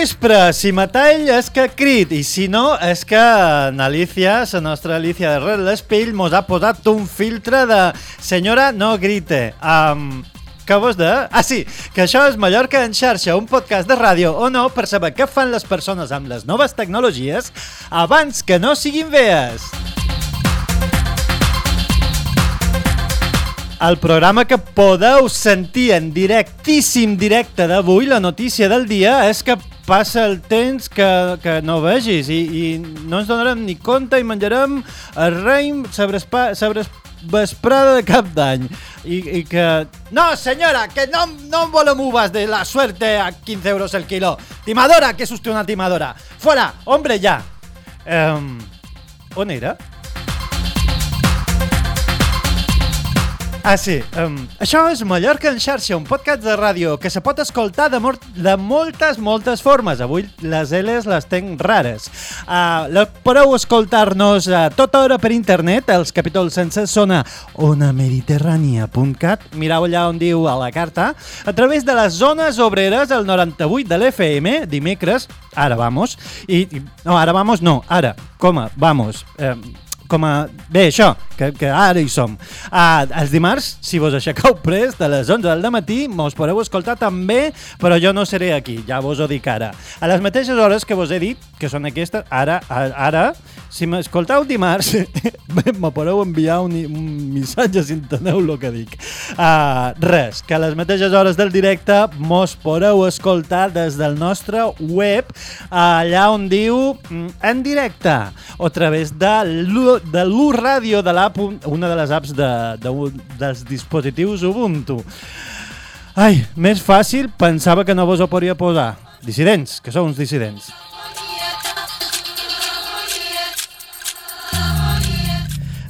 vespre! Si metall és que crit i si no és que Alicia, la nostra Alicia de Red l'Espill, mos ha posat un filtre de senyora no grite. Um, que vos de... Ah, sí, que això és Mallorca en xarxa, un podcast de ràdio o no per saber què fan les persones amb les noves tecnologies abans que no siguin vees. El programa que podeu sentir en directíssim directe d'avui, la notícia del dia, és que passa el temps que, que no vegis i, i no ens donarem ni compte i menjarem el espa, sobre vesprada de cap d'any. I, I que... No, senyora, que no, no volem uvas de la suerte a 15 euros el kilo. Timadora, que és usted una timadora. Fuera, hombre, ya. Um, on era? Ah, sí. Um, això és Mallorca en xarxa, un podcast de ràdio que se pot escoltar de, mor de moltes, moltes formes. Avui les L's les tenc rares. Uh, la, podeu escoltar-nos a tota hora per internet. Els capítols sencers són a onamediterrània.cat. Mireu allà on diu a la carta. A través de les zones obreres, el 98 de l'FM, dimecres, ara vamos. I, no, ara vamos no, ara, coma, vamos. Eh, com a... Bé, això, que, que ara hi som. Uh, els dimarts, si vos aixequeu prest, a les 11 del matí, mos podeu escoltar també, però jo no seré aquí, ja vos ho dic ara. A les mateixes hores que vos he dit, que són aquestes, ara, ara, si m'escolteu dimarts, me podeu enviar un, un missatge si enteneu el que dic. Uh, res, que a les mateixes hores del directe mos podeu escoltar des del nostre web, allà on diu mm, en directe, o a través de l'U Ràdio de l'app, una de les apps de, de, dels dispositius Ubuntu. Ai, més fàcil, pensava que no vos ho podria posar. Dissidents, que sou uns dissidents.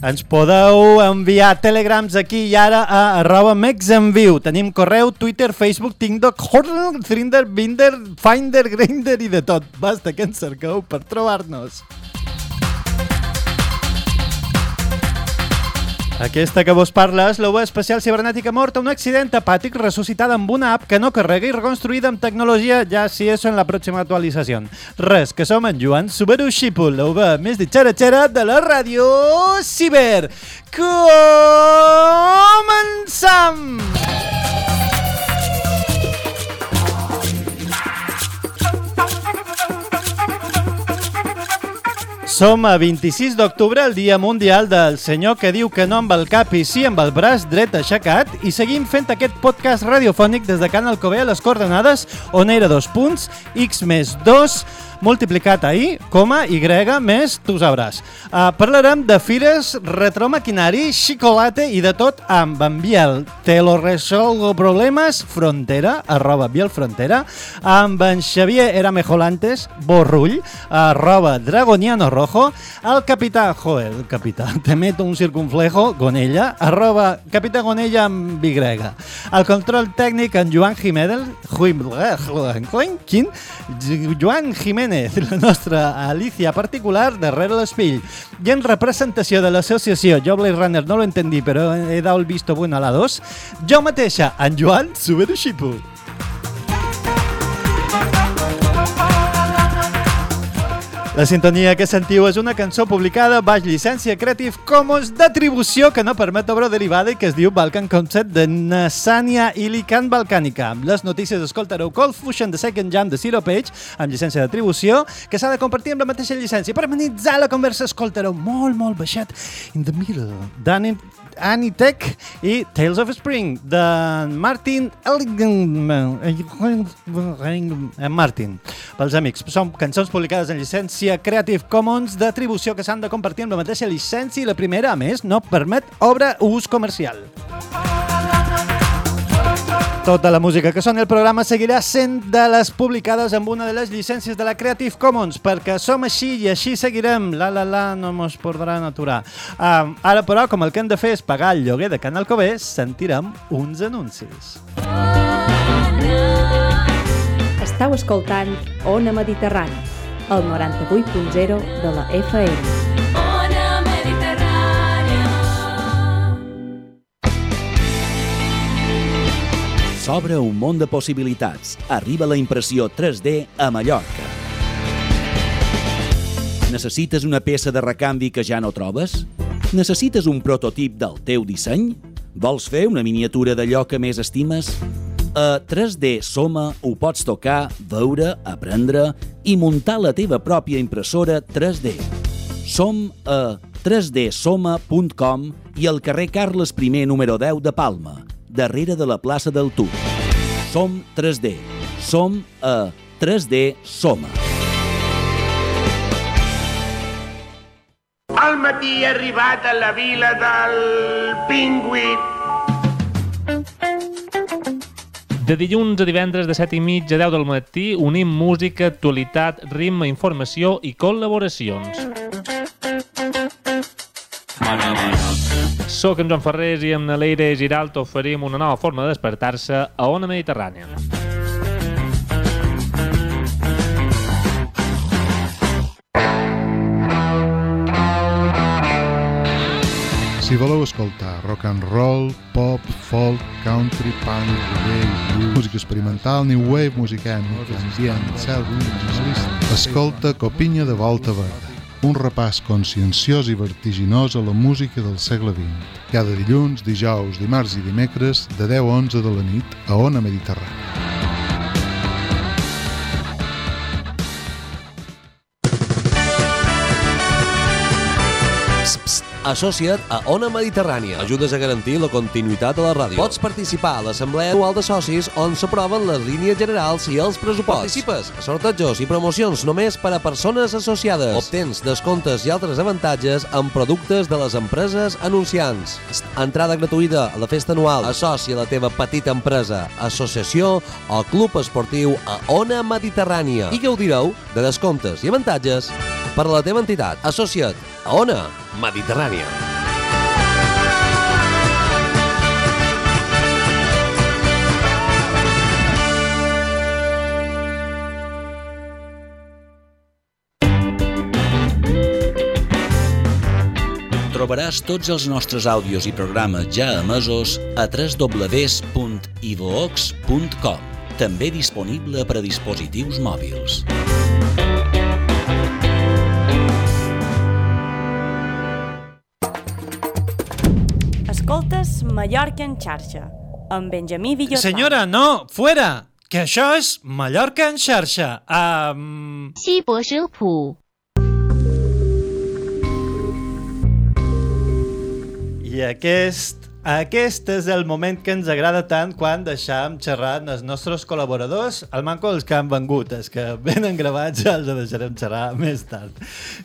Ens podeu enviar telegrams aquí i ara a arroba mexenviu. Tenim correu, Twitter, Facebook, TikTok, Horror, Thrinder, Binder, Finder, Grindr i de tot. Basta que ens cerqueu per trobar-nos. Aquesta que vos parla és l'OVA especial cibernètica morta, un accident apàtic ressuscitada amb una app que no carrega i reconstruïda amb tecnologia, ja si és en la pròxima actualització. Res, que som en Joan Subaru Xipu, l'OVA més de xera-xera de la ràdio ciber. Començam! Som a 26 d'octubre, el Dia Mundial del senyor que diu que no amb el cap i sí amb el braç dret aixecat i seguim fent aquest podcast radiofònic des de Can Alcover a les coordenades on era dos punts, x més 2, multiplicat a i, coma, y més, tu sabràs. Uh, parlarem de fires, retromaquinari, xocolata i de tot amb en Biel. Te lo resolgo problemes, frontera, arroba Biel Frontera, amb en Xavier Eramejolantes, borrull, arroba Dragoniano Rojo, el capità, joder, el capità, te meto un circunflejo, Gonella, arroba capità Gonella amb Y. El control tècnic en Joan Jiménez, Joan Jiménez la nostra Alicia particular, darrere l'espill. I en representació de l'associació Jo Blade Runner no lo entendí, però he dado el visto bueno a la 2, jo mateixa, en Joan Suberuxipu. La sintonia que sentiu és una cançó publicada baix llicència Creative Commons d'atribució que no permet obra derivada i que es diu Balkan Concept de Nassania Ilican Balcànica. Amb les notícies escoltareu Cold Fusion de Second Jam de Zero Page amb llicència d'atribució que s'ha de compartir amb la mateixa llicència. Per amenitzar la conversa escoltareu molt, molt baixet In the Middle d'Annie Anitech i Tales of Spring de Martin Martin pels amics. Són cançons publicades en llicència Creative Commons d'atribució que s'han de compartir amb la mateixa llicència i la primera, a més, no permet obra ús comercial. Tota la música que soni al programa seguirà sent de les publicades amb una de les llicències de la Creative Commons, perquè som així i així seguirem. La, la, la, no mos podran aturar. Um, ara, però, com el que hem de fer és pagar el lloguer de Canal Cové, sentirem uns anuncis. Estau escoltant Ona Mediterrani, el 98.0 de la FM. S'obre un món de possibilitats. Arriba la impressió 3D a Mallorca. Necessites una peça de recanvi que ja no trobes? Necessites un prototip del teu disseny? Vols fer una miniatura d'allò que més estimes? A 3D Soma ho pots tocar, veure, aprendre i muntar la teva pròpia impressora 3D. Som a 3dsoma.com i al carrer Carles I número 10 de Palma, darrere de la plaça del Tur. Som 3D. Som a 3D Soma. Al matí he arribat a la vila del Pingüí. De dilluns a divendres de 7 i mig a 10 del matí unim música, actualitat, ritme, informació i col·laboracions. Soc en Joan Ferrés i amb Naleire Giralt oferim una nova forma de despertar-se a Ona Mediterrània. Si voleu escoltar rock and roll, pop, folk, country, punk, reggae, música experimental, new wave, música ambient, cel, escolta Copinya de Volta Verda, un repàs conscienciós i vertiginós a la música del segle XX. Cada dilluns, dijous, dimarts i dimecres, de 10 a 11 de la nit, a Ona Mediterrània. Associa't a Ona Mediterrània. Ajudes a garantir la continuïtat de la ràdio. Pots participar a l'Assemblea Anual de Socis on s'aproven les línies generals i els pressuposts. Participes a sortejos i promocions només per a persones associades. Obtens descomptes i altres avantatges en productes de les empreses anunciants. Entrada gratuïta a la festa anual. Associa la teva petita empresa, associació o club esportiu a Ona Mediterrània i gaudireu de descomptes i avantatges per a la teva entitat. Associa't a Ona Mediterrània. Trobaràs tots els nostres àudios i programes ja emesos a www.ivox.com, també disponible per a dispositius mòbils. Escoltes Mallorca en xarxa, amb Benjamí Villota. Senyora, no, fuera! Que això és Mallorca en xarxa, amb... Sí, I aquest aquest és el moment que ens agrada tant quan deixam xerrar els nostres col·laboradors, el manco els que han vengut, els que venen gravats els deixarem xerrar més tard.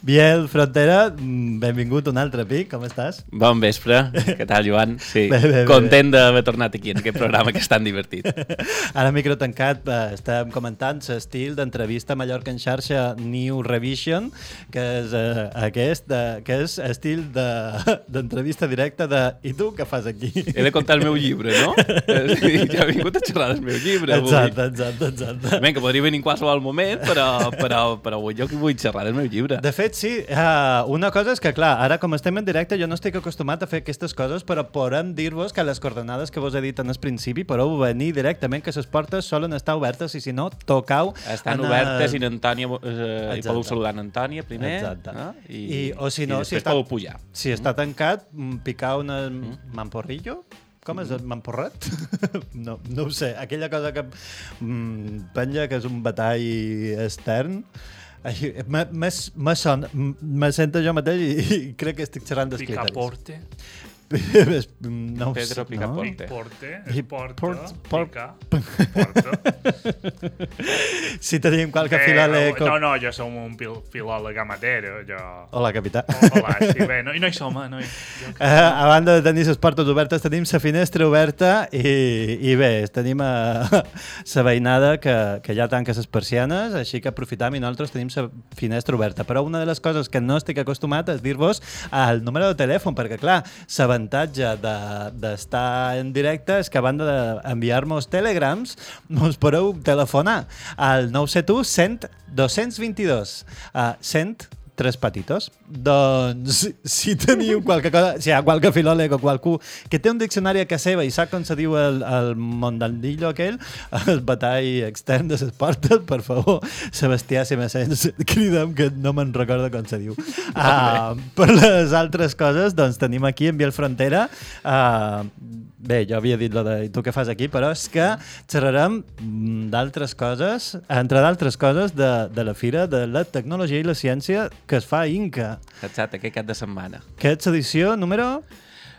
Biel Frontera, mm, benvingut un altre pic, com estàs? Bon vespre, què tal, Joan? Sí, Bé, bé, bé. content d'haver tornat aquí en aquest programa que és tan divertit. Ara, micro tancat, eh, estàvem comentant l'estil d'entrevista Mallorca en xarxa New Revision, que és eh, aquest, de, que és estil de- d'entrevista directa de i tu què fas aquí? He de contar el meu llibre, no? Sí, ja he vingut a xerrar del meu llibre avui. Exacte, exacte, exacte. Ben, que podria venir en qualsevol moment, però, però, però avui jo que vull xerrar del meu llibre. De fet, sí. Uh, una cosa és que, clar, ara com estem en directe, jo no estic acostumat a fer aquestes coses, però podem dir-vos que les coordenades que vos he dit en el principi podeu venir directament, que les portes solen estar obertes i si no, tocau... Estan en, obertes eh, i n'Antònia, eh, i Exacte. podeu saludar en Antònia primer. Exacte. No? I, I, o si no, i si està, podeu pujar. si està tancat, mm, picar una mamporrillo? Com és el mamporret? no, no ho sé. Aquella cosa que mm, penja, que és un batall extern. Me, sento jo mateix i, i crec que estic xerrant dels. Picaporte. no ho Pedro sé, Picaporte. Porte. I Porta. port- port- Pica. Porta. si tenim qualque Eh, filòleg... No, no, jo som un fil filòleg amateur, jo... Hola, capità. Hola, sí, bé, no, i no hi som, eh? No hi... jo- Eh, a banda de tenir les portes obertes, tenim la finestra oberta i, i bé, tenim la veïnada que, que ja tanca les persianes, així que aprofitam i nosaltres tenim la finestra oberta. Però una de les coses que no estic acostumat és dir-vos el número de telèfon, perquè clar, l'avantatge d'estar de, en directe és que a banda d'enviar-nos telegrams, mos podeu telefonar al 971 100 222. Uh, 100 tres patitos. Doncs, si teniu qualque cosa, si hi ha qualque filòleg o qualcú que té un diccionari a casa seva i sap com se diu el, el mondandillo aquell, el batall extern de les portes, per favor, Sebastià, si me sents, crida'm que no me'n recordo com se diu. Uh, per les altres coses, doncs tenim aquí en Biel Frontera uh, Bé, jo havia dit lo de "I tu què fas aquí, però és que xerrarem mm, d'altres coses, entre d'altres coses, de, de la Fira de la Tecnologia i la Ciència que es fa a Inca. Exacte, aquest cap de setmana. Que edició número...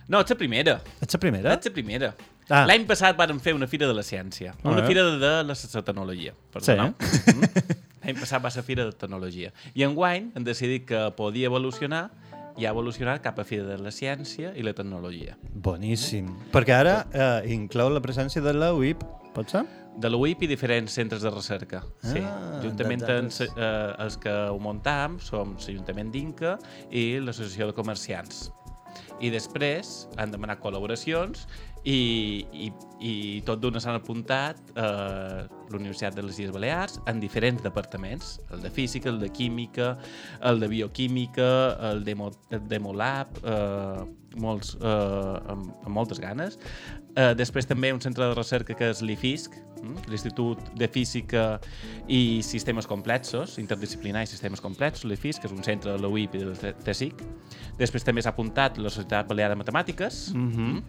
No, ets la primera. Ets la primera? Ets la primera. Ah. L'any passat vàrem fer una fira de la ciència. Ah. Una fira de, de la, la tecnologia. Sí. Perdona. Mm? L'any passat va ser fira de tecnologia. I enguany hem decidit que podia evolucionar i ha evolucionat cap a fira de la ciència i la tecnologia. Boníssim. Perquè ara eh, inclou la presència de la UIP, pot ser? De l'UIP i diferents centres de recerca. sí. Ah, Juntament de- amb eh, els que ho muntam som l'Ajuntament d'Inca i l'Associació de Comerciants. I després han demanat col·laboracions i, i, i tot d'una s'han apuntat eh, l'Universitat de les Illes Balears en diferents departaments, el de Física, el de Química, el de Bioquímica, el Demo, el Demolab, eh, molts, eh, amb, amb moltes ganes. Eh, després també un centre de recerca que és l'IFISC, mm, l'Institut de Física i Sistemes Complexos, Interdisciplinar i Sistemes Complexos, l'IFISC, que és un centre de la UIP i del CSIC. Després també s'ha apuntat la Societat Balear de Matemàtiques, Mhm.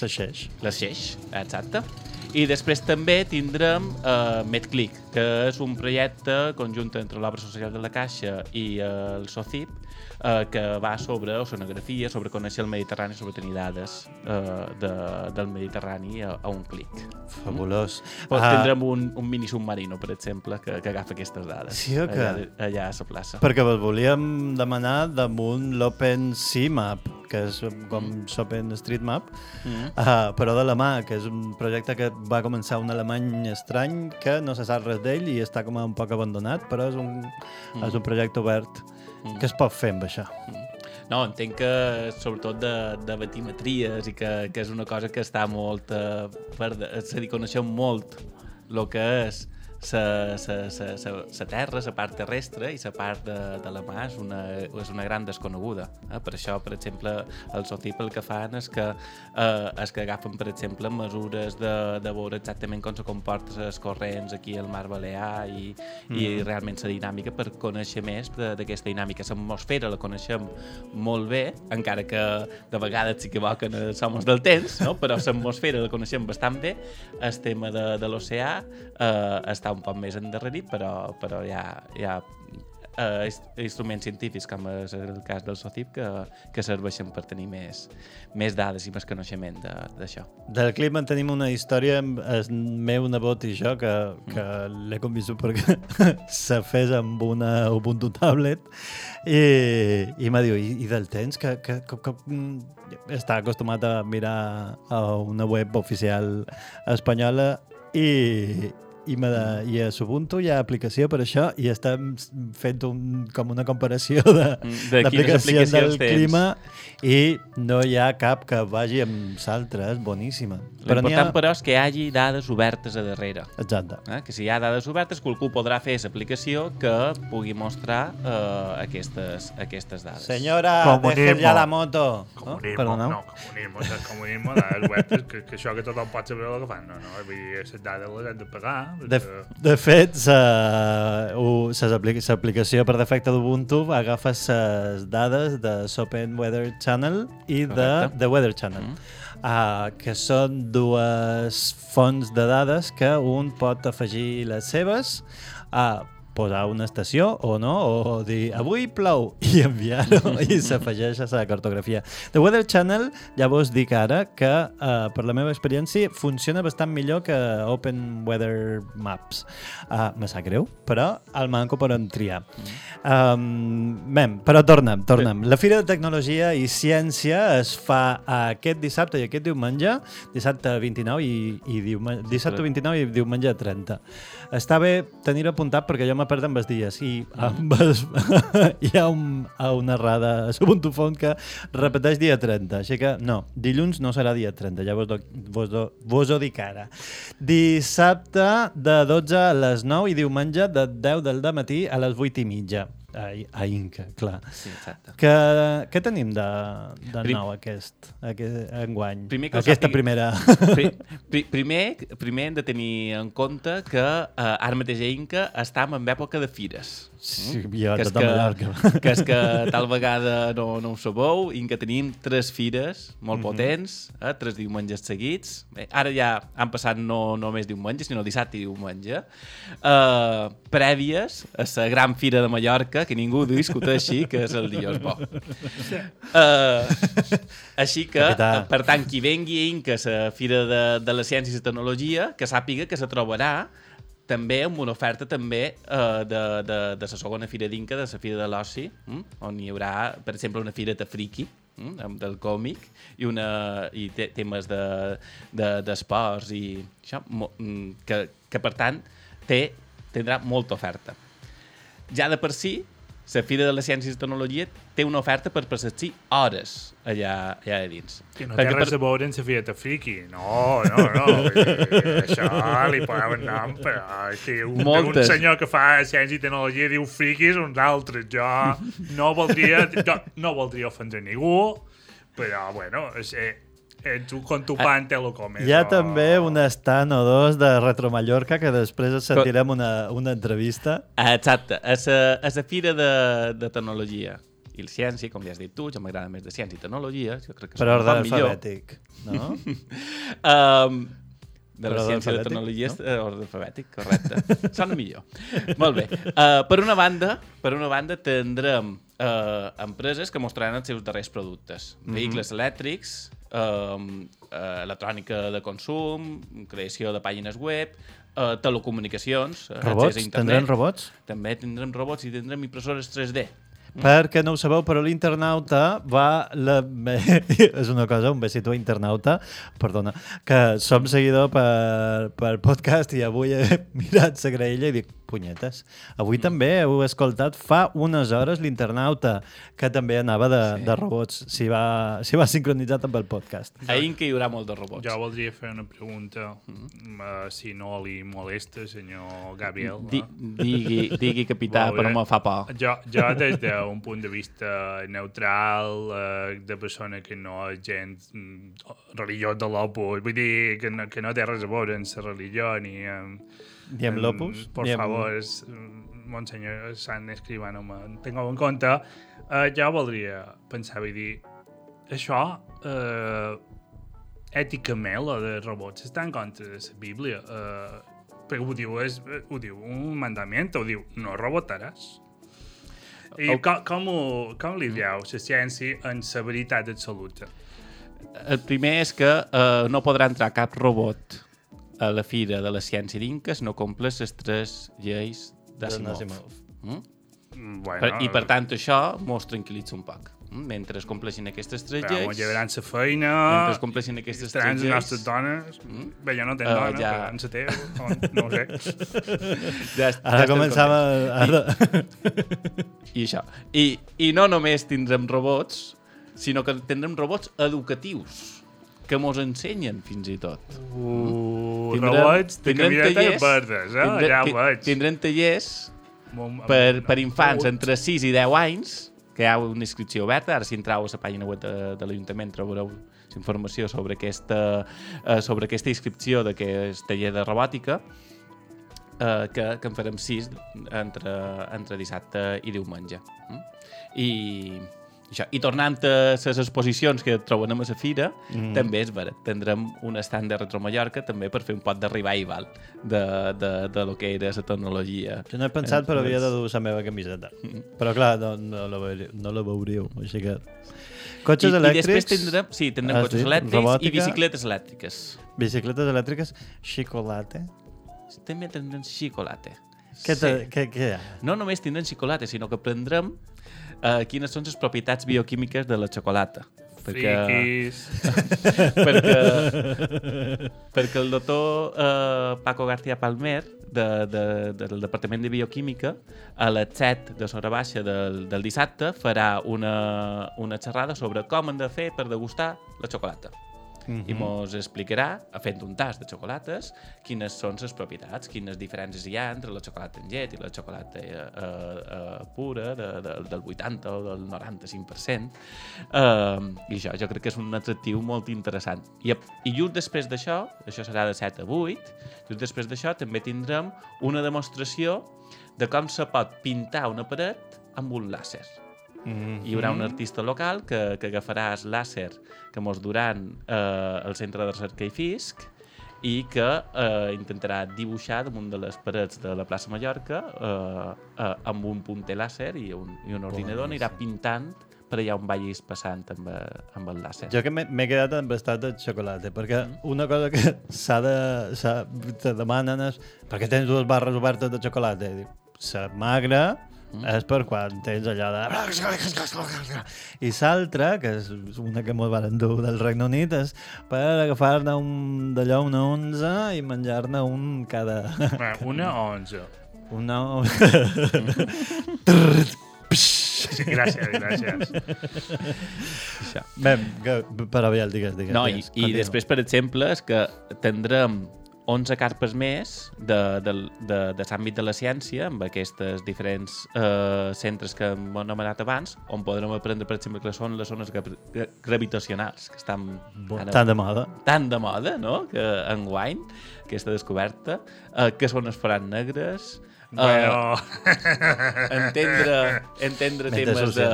La Xeix. la Xeix, exacte. I després també tindrem uh, MedClick, que és un projecte conjunt entre l'Obra Social de la Caixa i uh, el SOCIP, uh, que va sobre oceanografia, sobre conèixer el Mediterrani, sobre tenir dades uh, de, del Mediterrani a, a un clic. Fabulós. Pues Ah. tindrem un, un mini submarino, per exemple, que, que agafa aquestes dades. Sí o què? Allà, allà a la plaça. Perquè vos volíem demanar damunt l'Open Map, que és com l'Open Street Map, Mm. uh, però de la mà, que és un projecte que va començar un alemany estrany que no se sap res d'ell i està com un poc abandonat, però és un, Mm. és un projecte obert. Què es pot fer amb això? No, entenc que sobretot de, de batimetries i que, que és una cosa que està molt eh, per... És a dir, coneixem molt el que és sa, sa, sa, sa, sa terra, la part terrestre i la part de, de la mà és una, és una gran desconeguda. Eh? Per això, per exemple, els OTIP el que fan és que, eh, és que agafen, per exemple, mesures de, de veure exactament com se comporten els corrents aquí al mar Balear i, mm. i Mhm. realment la dinàmica per conèixer més de- d'aquesta dinàmica. L'atmosfera la coneixem molt bé, encara que de vegades s'equivoquen els homes del temps, no? però l'atmosfera la coneixem bastant bé. El tema de, de l'oceà eh, està un poc més endarrerit, però, però hi ha, hi ha eh, ins- instruments científics, com és el cas del SOCIP, que, que serveixen per tenir més, més dades i més coneixement de- d'això. Del clip en tenim una història amb el meu nebot i jo que, que l'he convingut perquè se fes amb una Ubuntu tablet i, i m'ha dit, I, i del temps que, que, que, que mm, està acostumat a mirar a una web oficial espanyola i, i, me de, i a Ubuntu hi ha aplicació per això i estem fent un, com una comparació de, De d'aplicacions del tens. clima i no hi ha cap que vagi amb l'altra, és boníssima. L'important, ha... però, és que hi hagi dades obertes a darrere. Exacte. Eh? Que si hi ha dades obertes, qualcú podrà fer l'aplicació que pugui mostrar eh, aquestes, aquestes dades. Senyora, Comunismo. deje ya la moto. Comunismo, Perdoneu. no, comunismo, comunismo, dades web, que, que això que tothom pot saber el que fan, no, no, vull dir, les dades les hem de pagar. De, de fet, l'aplicació per defecte d'Ubuntu agafa les dades de l'Open Weather Channel i de Correcte. The Weather Channel, uh, que són dues fonts de dades que un pot afegir les seves uh, posar una estació o no, o dir avui plou i enviar-ho i s'afegeix a la cartografia. The Weather Channel, ja vos dic ara que uh, per la meva experiència funciona bastant millor que Open Weather Maps. Uh, me sap greu, però el manco podem triar. Um, ben, però tornem, tornem. La Fira de Tecnologia i Ciència es fa aquest dissabte i aquest diumenge, dissabte 29 i, i diumenge, dissabte 29 i diumenge 30. Està bé tenir apuntat perquè jo me amb els dies i amb els, hi ha un, una errada a la Puntofont que repeteix dia 30, així que no, dilluns no serà dia 30, ja vos, do, vos, do, vos ho dic ara. Dissabte de 12 a les 9 i diumenge de 10 del matí a les 8 i mitja. A, a Inca, clar. Sí, exacte. Que, què tenim de, de Prim- nou aquest, aquest enguany? Primer que Aquesta sàpiga- primera... Pri, pri, primer, primer hem de tenir en compte que eh, ara mateix a Inca estem en època de fires. Sí, Mm? jo a que és que, Mallorca. que és que tal vegada no, no ho sabeu, Inca tenim tres fires molt Mhm. potents, eh, tres diumenges seguits. Bé, ara ja han passat no només diumenge, sinó dissabte i diumenge. Eh, prèvies a la gran fira de Mallorca, que ningú discuteixi que és el dia bo. Uh, així que, Capità. eh, per tant, qui vengui a la Fira de, de la Ciència i la Tecnologia, que sàpiga que se trobarà també amb una oferta també uh, de, de, de la segona Fira d'Inca, de la Fira de l'Oci, mm? on hi haurà, per exemple, una Fira de Friki, mm? del còmic, i, una, i te, temes de- de- d'esports de, i això, mo, mm, que, que, per tant, té, tindrà molta oferta. Ja de per si, la Fira de les Ciències i Tecnologia té una oferta per passar-s'hi hores allà, allà a dins. Que no Perquè té res per- a veure amb la Fiat Friki. No, no, no. Això li nom, però és que un, Moltes. un senyor que fa ciència i tecnologia diu friquis, uns altres. Jo no voldria, jo no voldria ofendre ningú, però, bueno, és, eh, ets un con tu pan te lo comes. Hi ha no? també un estant o dos de Retro Mallorca que després et sentirem una, una entrevista. Ah, Exacte, a la, a la Fira de, de Tecnologia i la ciència, com ja has dit tu, jo m'agrada més de ciència i tecnologia, jo crec que Per ordre alfabètic, no? um, de la ciència i alfabètic, tecnologia, no? no? ordre alfabètic, correcte. Sona millor. Molt bé. Uh, per una banda, per una banda tindrem uh, empreses que mostraran els seus darrers productes. Mhm. Vehicles elèctrics, uh, electrònica de consum, creació de pàgines web, uh, telecomunicacions, uh, Robots? internet. Tindrem robots? També tindrem robots i tindrem impressores 3D. Perquè no ho sabeu, però l'internauta va... La... és una cosa, un besito a internauta, perdona, que som seguidor per, per podcast i avui he mirat la graella i dic, punyetes, avui Mm. també heu escoltat fa unes hores l'internauta, que també anava de, sí. de robots, s'hi va, s'hi va sincronitzat amb el podcast. A Inca hi haurà molt de robots. Jo voldria fer una pregunta, uh, si no li molesta, senyor Gabriel. Di, no? digui, digui capità, Molt bé. però me fa por. Jo, jo des d'un punt de vista neutral, eh, de persona que no és gens mm, religiós de l'opus, vull dir que no, que no té res a veure amb la religió ni amb... Ni amb l'Opus, Por ni amb- favor, mm, monsenyor Sant Escribano, me tengo en compte. Eh, jo voldria pensar i dir, això, eh, èticament, lo de robots, està en contra de la Bíblia. Eh, perquè ho diu, és, ho diu un mandament, ho diu, no robotaràs. I El- com, com, ho, com li dieu la ciència en la veritat absoluta? El primer és que eh, no podrà entrar cap robot a la Fira de la Ciència si no comples les tres lleis d'Asimov. d'Asimov. Mm? Bueno, Per, I per tant això mos tranquil·litza un poc. Mm? Mentre es compleixin aquestes tres Però lleis... llevaran la feina... Mentre es compleixin aquestes estaran tres les lleis... nostres dones... Mm? Bé, jo no tenc Eh, dona, ja- però en la teva, no ho sé. Ja, est- Ara ja començava... Ara... I això. I, I no només tindrem robots, sinó que tindrem robots educatius que mos ensenyen fins i tot. Uh, robots de camisetes verdes, eh? tindrem- Ja ho veig. Tindrem tallers per, per infants entre 6 i 10 anys, que hi ha una inscripció oberta. Ara, si entreu a la pàgina web de, de l'Ajuntament, trobareu informació sobre aquesta, eh, sobre aquesta inscripció d'aquest taller de robòtica, eh, que, que en farem 6 entre, entre dissabte i diumenge. Mm? I, això. I tornant a les exposicions que troben a la fira, Mm. mm. també és vera. Tindrem un stand de Retro Mallorca també per fer un pot de revival de, de, de lo que era la tecnologia. Jo no he pensat, però havia de dur la meva camiseta. Però clar, no, no, la, veuríeu, no la veuríeu, així que... Cotxes I, elèctrics... I després tindrem, sí, tindrem has cotxes dit, elèctrics robòtica, i bicicletes elèctriques. Bicicletes elèctriques, xocolata... També tindrem xocolata. Què, te, què, què? No només tindrem xocolata, sinó que aprendrem eh, quines són les propietats bioquímiques de la xocolata. Friquis. perquè, perquè el doctor eh, Paco García Palmer de, de, del Departament de Bioquímica a les 7 de sobre baixa del, del dissabte farà una, una xerrada sobre com hem de fer per degustar la xocolata. Mhm. i mos explicarà, fent un tast de xocolates, quines són les propietats, quines diferències hi ha entre la xocolata en llet i la xocolata eh, eh, pura de, de, del 80 o del 95%. Eh, I això jo crec que és un atractiu molt interessant. I, i just després d'això, això serà de 7 a 8, just després d'això també tindrem una demostració de com se pot pintar una paret amb un làser. Mm Hi haurà un artista local que, que agafarà el làser que mos duran eh, al Centre de Recerca i Fisc i que eh, intentarà dibuixar damunt de les parets de la plaça Mallorca eh, eh, amb un punter làser i un, i un ordinador anirà pintant per allà on vagis passant amb, eh, amb el làser. Jo que m'he quedat amb estat de xocolata, perquè una cosa que s'ha de... te demanen és per què tens dues barres obertes de xocolata? I dic, sa magra és per quan tens allò de... I l'altra, que és una que mos van dur del Regne Unit, és per agafar-ne un d'allò, una onze, i menjar-ne un cada... Bé, una o onze? Una... Sí, gràcies, gràcies. Bé, que, però aviam, digues, digues. No, i, digues, i continua. després, per exemple, és que tindrem 11 carpes més de, de, de, de l'àmbit de la ciència, amb aquests diferents eh, centres que hem anomenat abans, on podrem aprendre, per exemple, que són les zones gra gra gravitacionals, que estan... ara- Tan de moda. Tan de moda, no?, que enguany, aquesta descoberta, eh, que són els forats negres, Bueno. eh, entendre, entendre temes de,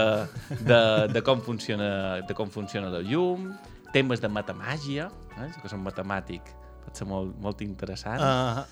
de, de, com funciona, de com funciona la llum, temes de matemàgia, eh, que som matemàtic, pot ser molt, molt interessant. Ah.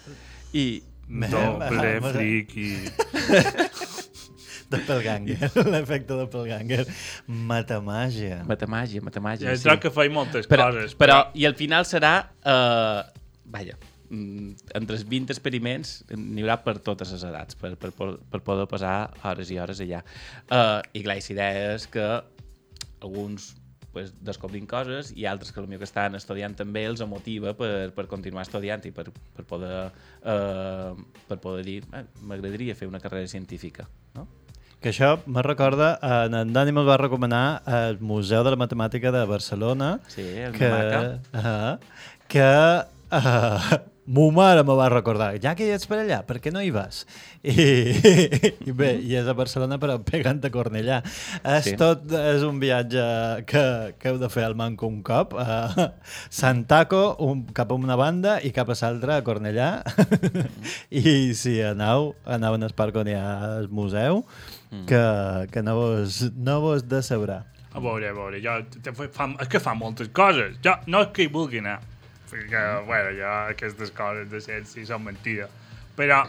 I... Doble friki. Doppelganger, l'efecte doppelganger. Matemàgia, matemàgia, Ja, troc que faig moltes però, coses, Però, però- i al final serà... Eh, vaja, mm, entre els 20 experiments n'hi haurà per totes les edats, per, per, per, poder passar hores i hores allà. Uh, I clar, la idea és que alguns pues, descobrin coses i altres que potser que estan estudiant també els motiva per, per continuar estudiant i per, per poder, uh, per poder dir eh, m'agradaria fer una carrera científica. No? Que això me recorda, eh, en Dani me'l va recomanar al Museu de la Matemàtica de Barcelona. Sí, el que, uh, que uh, mo mare me va recordar, ja que hi ets per allà, per què no hi vas? I, i bé, i és a Barcelona però pegant a Cornellà. És Sí. tot, és un viatge que, que heu de fer al Manco un cop, a Santaco, un, cap a una banda i cap a l'altra, a Cornellà. I si aneu, aneu el parc on hi ha el museu, que, que no vos, no vos decebrà. A veure, a veure, jo te, fa, és que fa moltes coses. Jo no és que hi vulgui anar, perquè, bueno, jo aquestes coses de ciència són mentida. Però,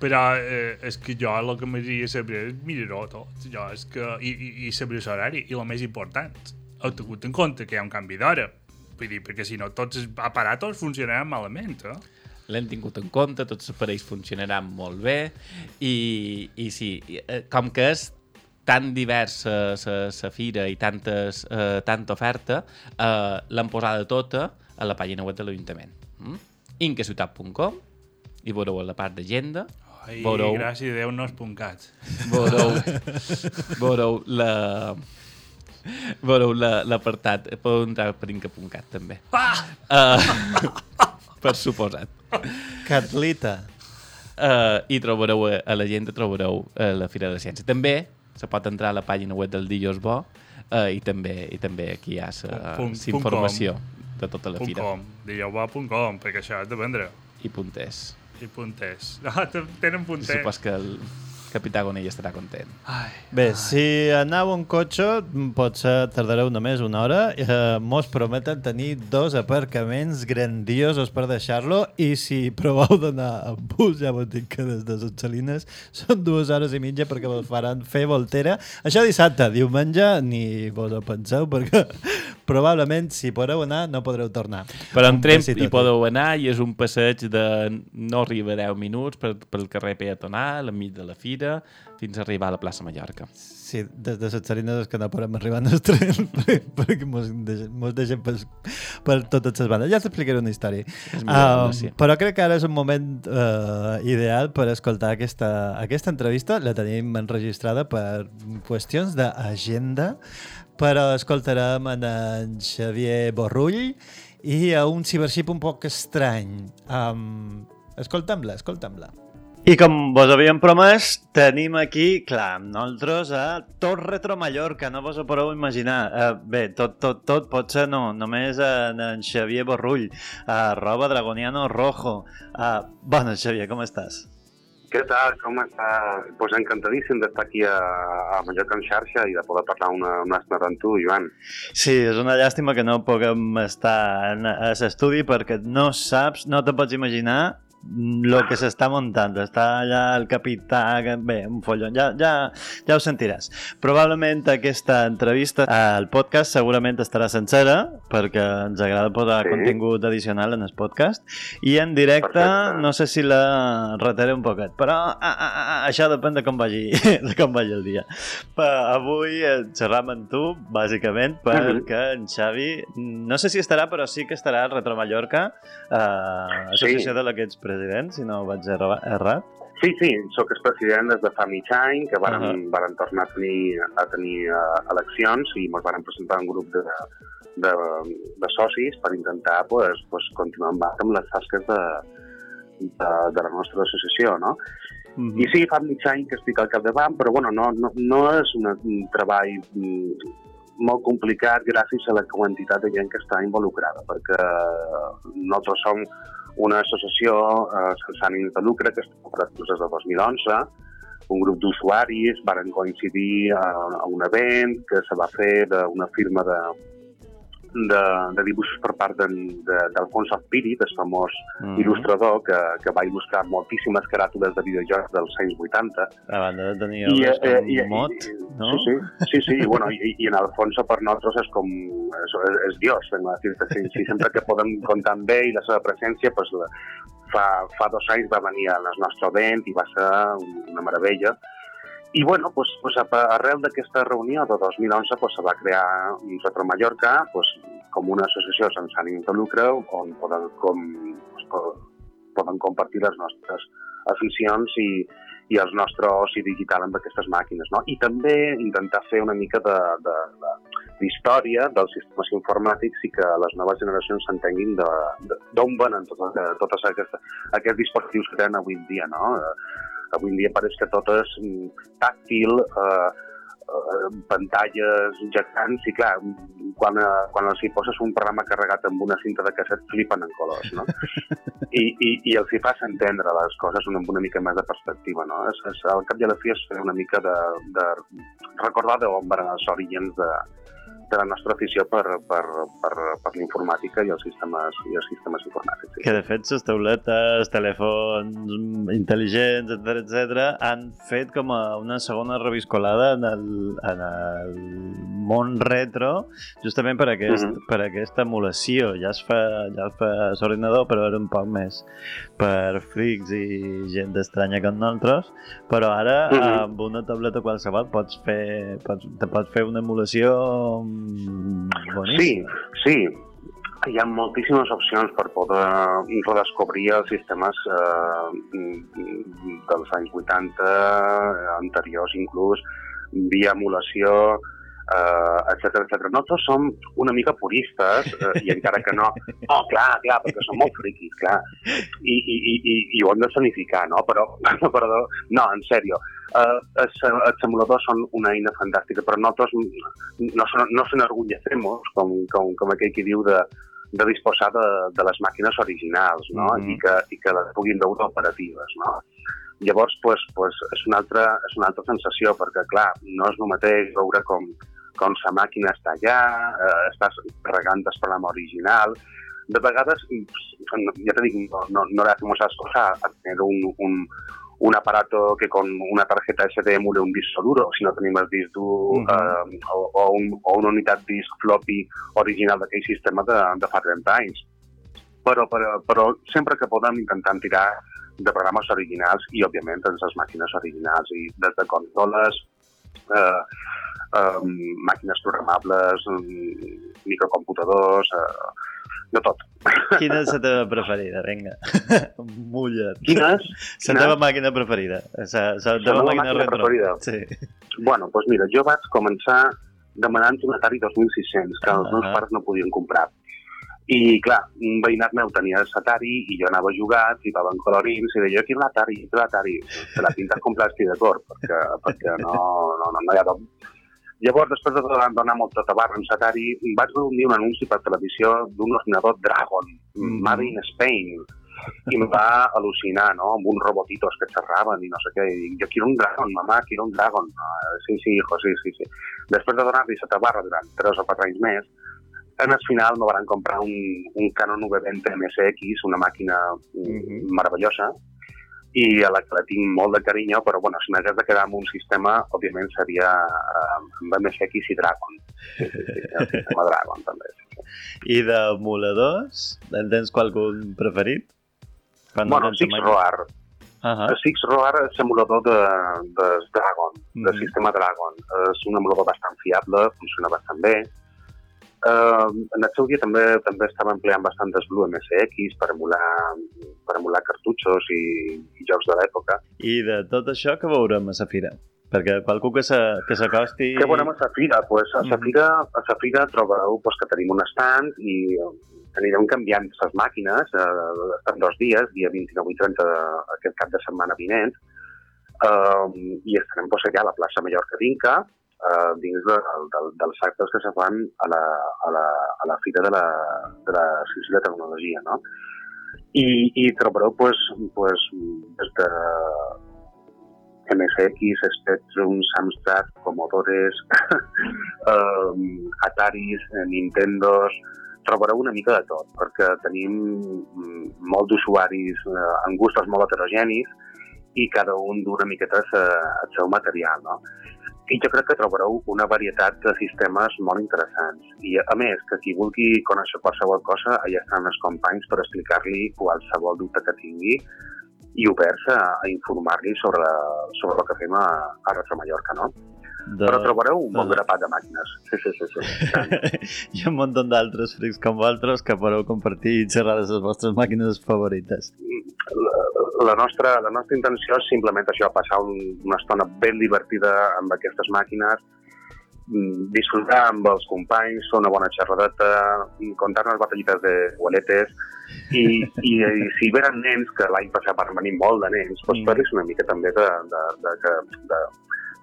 però eh, és que jo el que m'agradaria saber és mirar-ho tot. Jo és que, i, i, i saber l'horari. I el més important, heu tingut en compte que hi ha un canvi d'hora. Vull dir, perquè si no tots els aparatos funcionaran malament, eh? l'hem tingut en compte, tots els aparells funcionaran molt bé i, i sí, eh, com que és tan diversa la fira i tantes, eh, tanta oferta, eh, l'hem posada tota a la pàgina web de l'Ajuntament. Mm? incasiutat.com i veureu a la part d'agenda Ai, veureu, gràcies a Déu no és puncats. veureu, veureu la veureu la- l'apartat podeu entrar per inca.cat també ah! per suposat Carlita. uh, i trobareu a, a l'agenda trobareu a la Fira de la Ciència també se pot entrar a la pàgina web del Dillos Bo uh, i també i també aquí hi ha la informació com. De tota la fira com, digueu-va.com, perquè això és de vendre. i punters I punters. Ah, te- tenen I punters. supos que el, Capità Gonell estarà content. Ai, Bé, si aneu en cotxe, potser tardareu només una hora. Eh, mos prometen tenir dos aparcaments grandiosos per deixar-lo i si proveu d'anar en bus, ja vos dic que des de les Salines són dues hores i mitja perquè vos faran fer voltera. Això dissabte, diumenge, ni vos ho penseu perquè probablement si podeu anar no podreu tornar. Però en Un tren hi tot. podeu anar i és un passeig de no arriba a 10 minuts pel carrer peatonal, enmig de la fira, fins a arribar a la plaça Mallorca. Sí, des de les Salines és que no podem arribar el tren perquè mos deixen, mos deixen per, per totes les bandes. Ja t'explicaré una història. Um, sí. però crec que ara és un moment uh, ideal per escoltar aquesta, aquesta entrevista. La tenim enregistrada per qüestions d'agenda, però escoltarem en, en Xavier Borrull i a un cibership un poc estrany. Um, escoltem-la, escoltem-la. I com vos havíem promès, tenim aquí, clar, amb nosaltres a tot Retro Mallorca, no vos ho podeu imaginar. Uh, bé, tot, tot, tot pot ser no, només en, en Xavier Borrull, a Roba Dragoniano Rojo. Uh, bona, Xavier, com estàs? Què tal? Com estàs? Pues encantadíssim d'estar aquí a, a Mallorca en xarxa i de poder parlar una, una estona amb tu, Joan. Sí, és una llàstima que no puguem estar en, a l'estudi perquè no saps, no te pots imaginar el que s'està muntant. Està allà el capità, que- bé, un follon, ja, ja, ja ho sentiràs. Probablement aquesta entrevista al podcast segurament estarà sencera perquè ens agrada posar Sí. contingut addicional en el podcast i en directe Perfecte. no sé si la retaré un poquet, però ah, ah, ah, això depèn de com vagi, de com vagi el dia. Pa, avui eh, xerram amb tu, bàsicament, perquè en Xavi, no sé si estarà, però sí que estarà al Retro Mallorca, eh, associació de l'Aquests Presidents, si no vaig erra- errat. Sí, sí, sóc el president des de fa mig any, que varen, uh. -huh. varen tornar a tenir, a tenir uh, eleccions i ens varen presentar un grup de, de, de socis per intentar pues, pues, continuar amb, amb les tasques de, de, de la nostra associació, no? Mm I sí, fa mig any que estic al capdavant, però bueno, no, no, no és una, un treball mm, molt complicat gràcies a la quantitat de gent que està involucrada, perquè nosaltres som una associació eh, sense ànim de lucre que està operat des de 2011, un grup d'usuaris varen coincidir a, a un event que se va fer d'una firma de, de, de dibuixos per part d'Alfonso Azpiri, el famós Mhm. il·lustrador que, que va il·lustrar moltíssimes caràtules de videojocs dels anys 80. A banda de tenir I, el eh, i- mot, i- no? Sí, sí, sí, sí i, bueno, i, i en Alfonso per nosaltres és com... És, és, és Dios, vengo a dir sí, sí, sempre que podem comptar amb ell i la seva presència, pues, la, fa, fa dos anys va venir al nostre event i va ser una meravella. I bueno, pues, pues, arrel d'aquesta reunió de 2011 pues, se va crear Retro Mallorca pues, com una associació sense ànim de lucre on poden, com, pues, po- poden compartir les nostres aficions i, i el nostre oci digital amb aquestes màquines. No? I també intentar fer una mica de, de, de, d'història dels sistemes informàtics i que les noves generacions s'entenguin d'on venen tots, tots aquests, aquests dispositius que tenen avui en dia. No? Avui en dia pareix que tot és mm, tàctil, eh, eh, pantalles gegants i clar, quan, eh, quan els hi poses un programa carregat amb una cinta de casset flipen en colors, no? I, i, i els hi fas entendre les coses amb una mica més de perspectiva, no? És, és, al cap i a la fi és una mica de, de recordar d'on van els orígens de, de la nostra afició per, per, per, per l'informàtica i els sistemes, i els sistemes informàtics. Sí. Que de fet les tauletes, telèfons intel·ligents, etc etc, han fet com a una segona reviscolada en el, en el món retro, justament per, aquest, Mhm. per aquesta emulació. Ja es fa, ja es fa l'ordinador, però era un poc més per frics i gent estranya com nosaltres, però ara Mhm. amb una tauleta qualsevol pots fer, pots, te pots fer una emulació mm, Sí, sí. Hi ha moltíssimes opcions per poder redescobrir els sistemes eh, mm, dels anys 80, eh, anteriors inclús, via emulació, eh, etc etc. Nosaltres som una mica puristes, eh, i encara que no... Oh, clar, clar, perquè som molt friquis, clar. I, i, i, i, i ho hem de sanificar, no? Però, perdó, no, en sèrio. Uh, els, els emuladors són una eina fantàstica, però nosaltres no, se- no se n'enorgullecemos, com, com, com aquell que diu de, de disposar de, de les màquines originals, no? Mhm. I, que, i que les puguin veure operatives, no? Llavors, pues, pues, és, una altra, és una altra sensació, perquè, clar, no és el mateix veure com, com la màquina està allà, eh, estàs carregant el programa original. De vegades, no- ya te digo, no, no, no le hacemos esas cosas a tener un, un, un aparato que con una tarjeta SD emule un disco duro, si no tenim el disc dur Mhm. eh, o, o, un, o una unitat disc floppy original d'aquell sistema de, de fa 30 anys. Però, però, però sempre que podem intentem tirar de programes originals i, òbviament, de les màquines originals i des de consoles, eh, eh, màquines programables, microcomputadors, eh, de tot. Quina és la teva preferida? Vinga, mulla't. Quina és? La teva màquina preferida. La, teva màquina màquina retro. preferida? Sí. Bueno, doncs mira, jo vaig començar demanant un Atari 2600, que els meus Ah. pares no podien comprar. I, clar, un veïnat meu tenia l'Atari i jo anava a jugar, ficaven colorins i deia, aquí l'Atari, aquí l'Atari. Te la pintes com plàstic de cor, perquè, perquè no, no, no, no hi ha. Llavors, després de donar, molta tabarra amb l'Atari, vaig veure un anunci per televisió d'un ordinador Dragon, Mhm. Made in Spain, i em va al·lucinar, no?, amb uns robotitos que xerraven i no sé què. I dic, jo quiero un Dragon, mamà, quiero un Dragon. Ah, sí, sí, hijo, sí, sí, sí. Després de donar-li la tabarra durant 3 o 4 anys més, en el final me van comprar un, un Canon V20 MSX, una màquina mm, meravellosa, i a la que la tinc molt de carinyo, però bueno, si m'hagués de quedar amb un sistema, òbviament seria eh, amb MSX i Dragon. Sí, sí, sí, el sistema Dragon també. I d'emuladors, en tens qualcun preferit? Quan bueno, Six màquina- Roar. Ahà. El Six Roar és l'emulador de, de Dragon, del Mhm. sistema Dragon. És un emulador bastant fiable, funciona bastant bé. Uh, en el seu dia també també estava empleant bastant el Blue MSX per emular, per emular cartutxos i, i jocs de l'època. I de tot això que veurem a la fira? Perquè qualcú que s'acosti... Què veurem a la fira? Pues a la fira, a la fira trobareu pues, que tenim un stand i eh, anirem canviant les màquines, eh, estan dos dies, dia 29 i 30 de- aquest cap de setmana vinent, eh, i estarem pues, allà a la plaça Mallorca d'Inca, eh, dins de, de, dels actes que se fan a la, a la, a la fira de la, de la ciència i la tecnologia, no? I, i trobareu pues, pues, des de MSX, Spectrum, Samstrad, Commodores, um, Ataris, eh, Nintendos, trobareu una mica de tot, perquè tenim mm, molt d'usuaris eh, amb gustos molt heterogenis i cada un du una miqueta el seu material, no? I jo crec que trobareu una varietat de sistemes molt interessants. I, a més, que qui vulgui conèixer qualsevol cosa, allà estan els companys per explicar-li qualsevol dubte que tingui i oberts a, a informar-li sobre, sobre el que fem a, a Retro Mallorca, no? De... Però trobareu un bon grapat de màquines. Sí, sí, sí. sí. Ha un munt d'altres frics com vosaltres que podeu compartir i xerrar de les vostres màquines favorites. la, la, nostra, la nostra intenció és simplement això, passar un, una estona ben divertida amb aquestes màquines, mm, disfrutar amb els companys, fer una bona xerradeta, contar-nos batallites de gualetes, i, i, i si venen nens, que l'any passat van venir molt de nens, doncs Mm. fer-los una mica també de, de, de, de, de,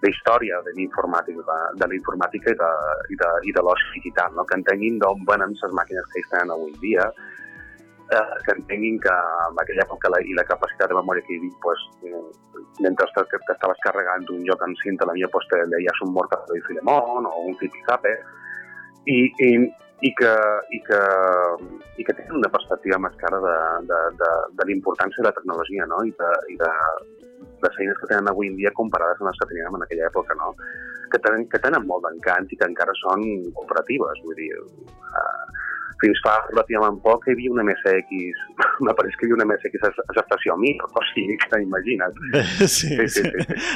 de història de l'informàtica, de la informàtica i de, i de, i de l'oci digital, no? que entenguin d'on venen les màquines que tenen avui dia, eh, que entenguin que en aquella època la, i la capacitat de memòria que hi havia, pues, eh, mentre que, que estaves carregant un joc en cinta, la millor pues, te leies un Mortadelo i Filemón o un Zipizape, i, i, i, que, i, que, i que tenen una perspectiva més clara de, de, de, de la importància de la tecnologia no? I, de, i de, les eines que tenen avui en dia comparades amb les que teníem en aquella època, no? que, tenen, que tenen molt d'encant i que encara són operatives. Vull dir, uh, fins fa relativament poc hi havia una MSX, m'apareix que hi havia una MSX a a l'estació Mir, o sigui, que imagina't. Sí, sí, sí.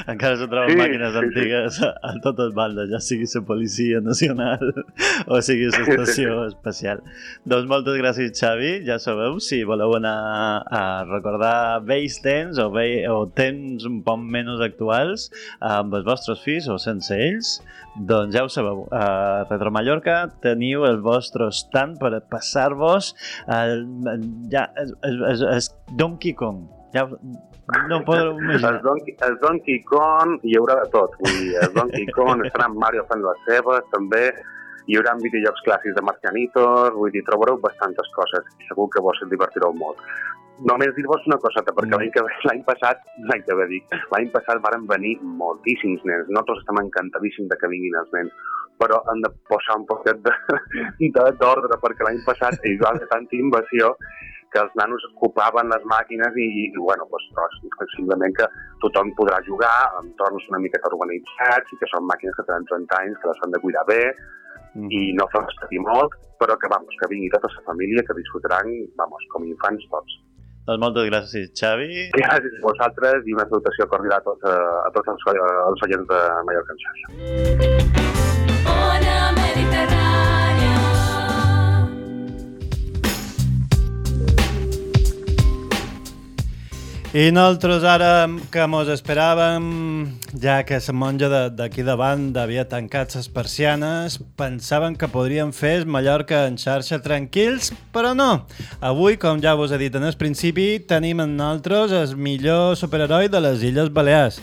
Encara se troben Sí, màquines sí, sí. antigues a, a totes bandes, ja sigui la Policia Nacional o sigui la Estació Espacial. Doncs moltes gràcies, Xavi. Ja sabeu, si voleu anar a recordar vells temps o, ve, o temps un poc menys actuals amb els vostres fills o sense ells, doncs ja ho sabeu. A Retro Mallorca teniu el vostre stand per passar-vos el, ja, es, es, es, Donkey Kong. Ja, no podeu imaginar. El Donkey, el Donkey Kong hi haurà de tot. Vull dir, el Donkey Kong estarà amb Mario fent les seves, també. hi haurà videojocs clàssics de Marcianitos, vull dir, trobareu bastantes coses i segur que vos divertireu molt. Només dir-vos una coseta, perquè l'any que l'any passat, l'any que ve dic, l'any passat varen venir moltíssims nens. Nosaltres estem encantadíssims de que vinguin els nens, però hem de posar un poquet d'ordre, perquè l'any passat hi va haver tanta invasió que els nanos ocupaven les màquines i, i bueno, doncs, doncs, simplement que tothom podrà jugar en entorns una miqueta organitzats i que són màquines que tenen 30 anys, que les han de cuidar bé i no fer patir molt, però que, vamos, que vingui tota la família, que disfrutaran, vamos, com infants tots. Doncs moltes gràcies, Xavi. Gràcies a vosaltres i una salutació cordial a tots, a tots els, els oients de Mallorca en xarxa. I nosaltres ara que mos esperàvem, ja que la monja de- d'aquí davant havia tancat les persianes, pensaven que podríem fer el Mallorca en xarxa tranquils, però no. Avui, com ja vos he dit en el principi, tenim en nosaltres el millor superheroi de les Illes Balears.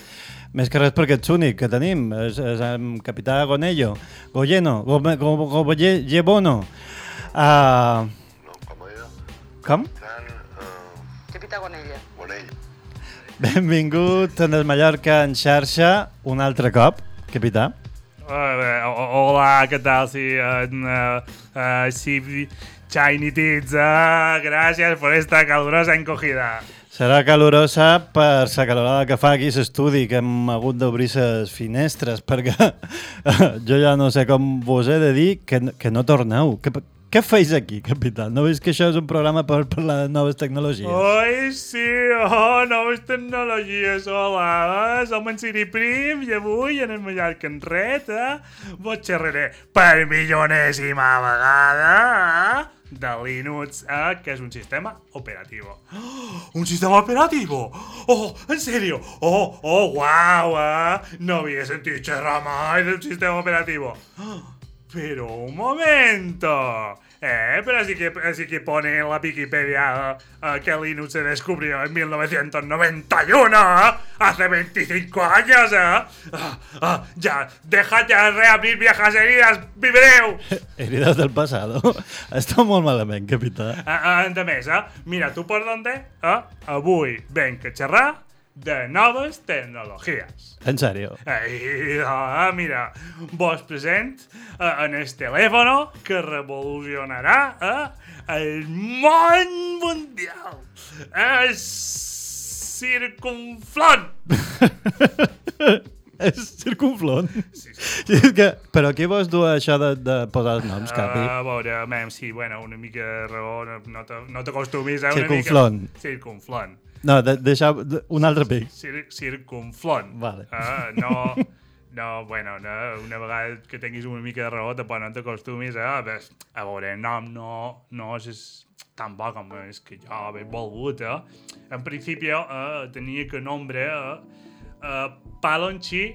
Més que res perquè ets únic que tenim, és, és el capità Gonello, Goyeno, Gome- Go- Go- Goye- Gebono. Uh, com? Capità Gonella. Benvingut en el Mallorca en xarxa un altre cop, capità. Ho- hola, ¿qué tal? Sí, eh, eh, sí, Shiny Pizza, gracias por esta calurosa encogida. Serà calorosa per la calorada que fa aquí a l'estudi, que hem hagut d'obrir les finestres, perquè jo ja no sé com vos he de dir que, que no torneu. Què, què feis aquí, capità? No veus que això és un programa per parlar de noves tecnologies? Ai, sí, oh, noves tecnologies, hola, eh? som en Siri Prim i avui en el Mallorca en eh? vos xerraré per milionèsima vegada eh? de Linux, eh? que és un sistema operativo. Oh, un sistema operativo? Oh, en serio? Oh, oh, guau, eh? No havia sentit xerrar mai d'un sistema operativo. Pero un momento. Eh, pero así que, así que pone en la Wikipedia eh, eh, que Linux se descubrió en 1991, ¿eh? hace 25 años, ¿eh? Ah, ah, ya, deja ya reabrir viejas heridas, vibreu! Heridas del passado. Està molt malament, capità. Ah, ah, de més, eh? Mira, tu per dónde? Eh? Avui venc a xerrar de noves tecnologies. En sèrio. Ai, ah, mira, vos present eh, en el teléfono que revolucionarà eh, el món mundial. El circunflon. és circunflon. Sí, sí. És que, però qui vols dur això de, de posar els noms, capi? A veure, mem, sí, bueno, una mica de raó, no, no t'acostumis a una Circunflon. mica... Circunflon. No, de, deixa un altre pic. Cir circunflon. Vale. Ah, no, no, bueno, no, una vegada que tinguis una mica de raó, tampoc no t'acostumis a... ves, A veure, nom no, no és tan bo com és que jo havia volgut, eh? En principi, eh, tenia que nombre eh, eh, Palonchi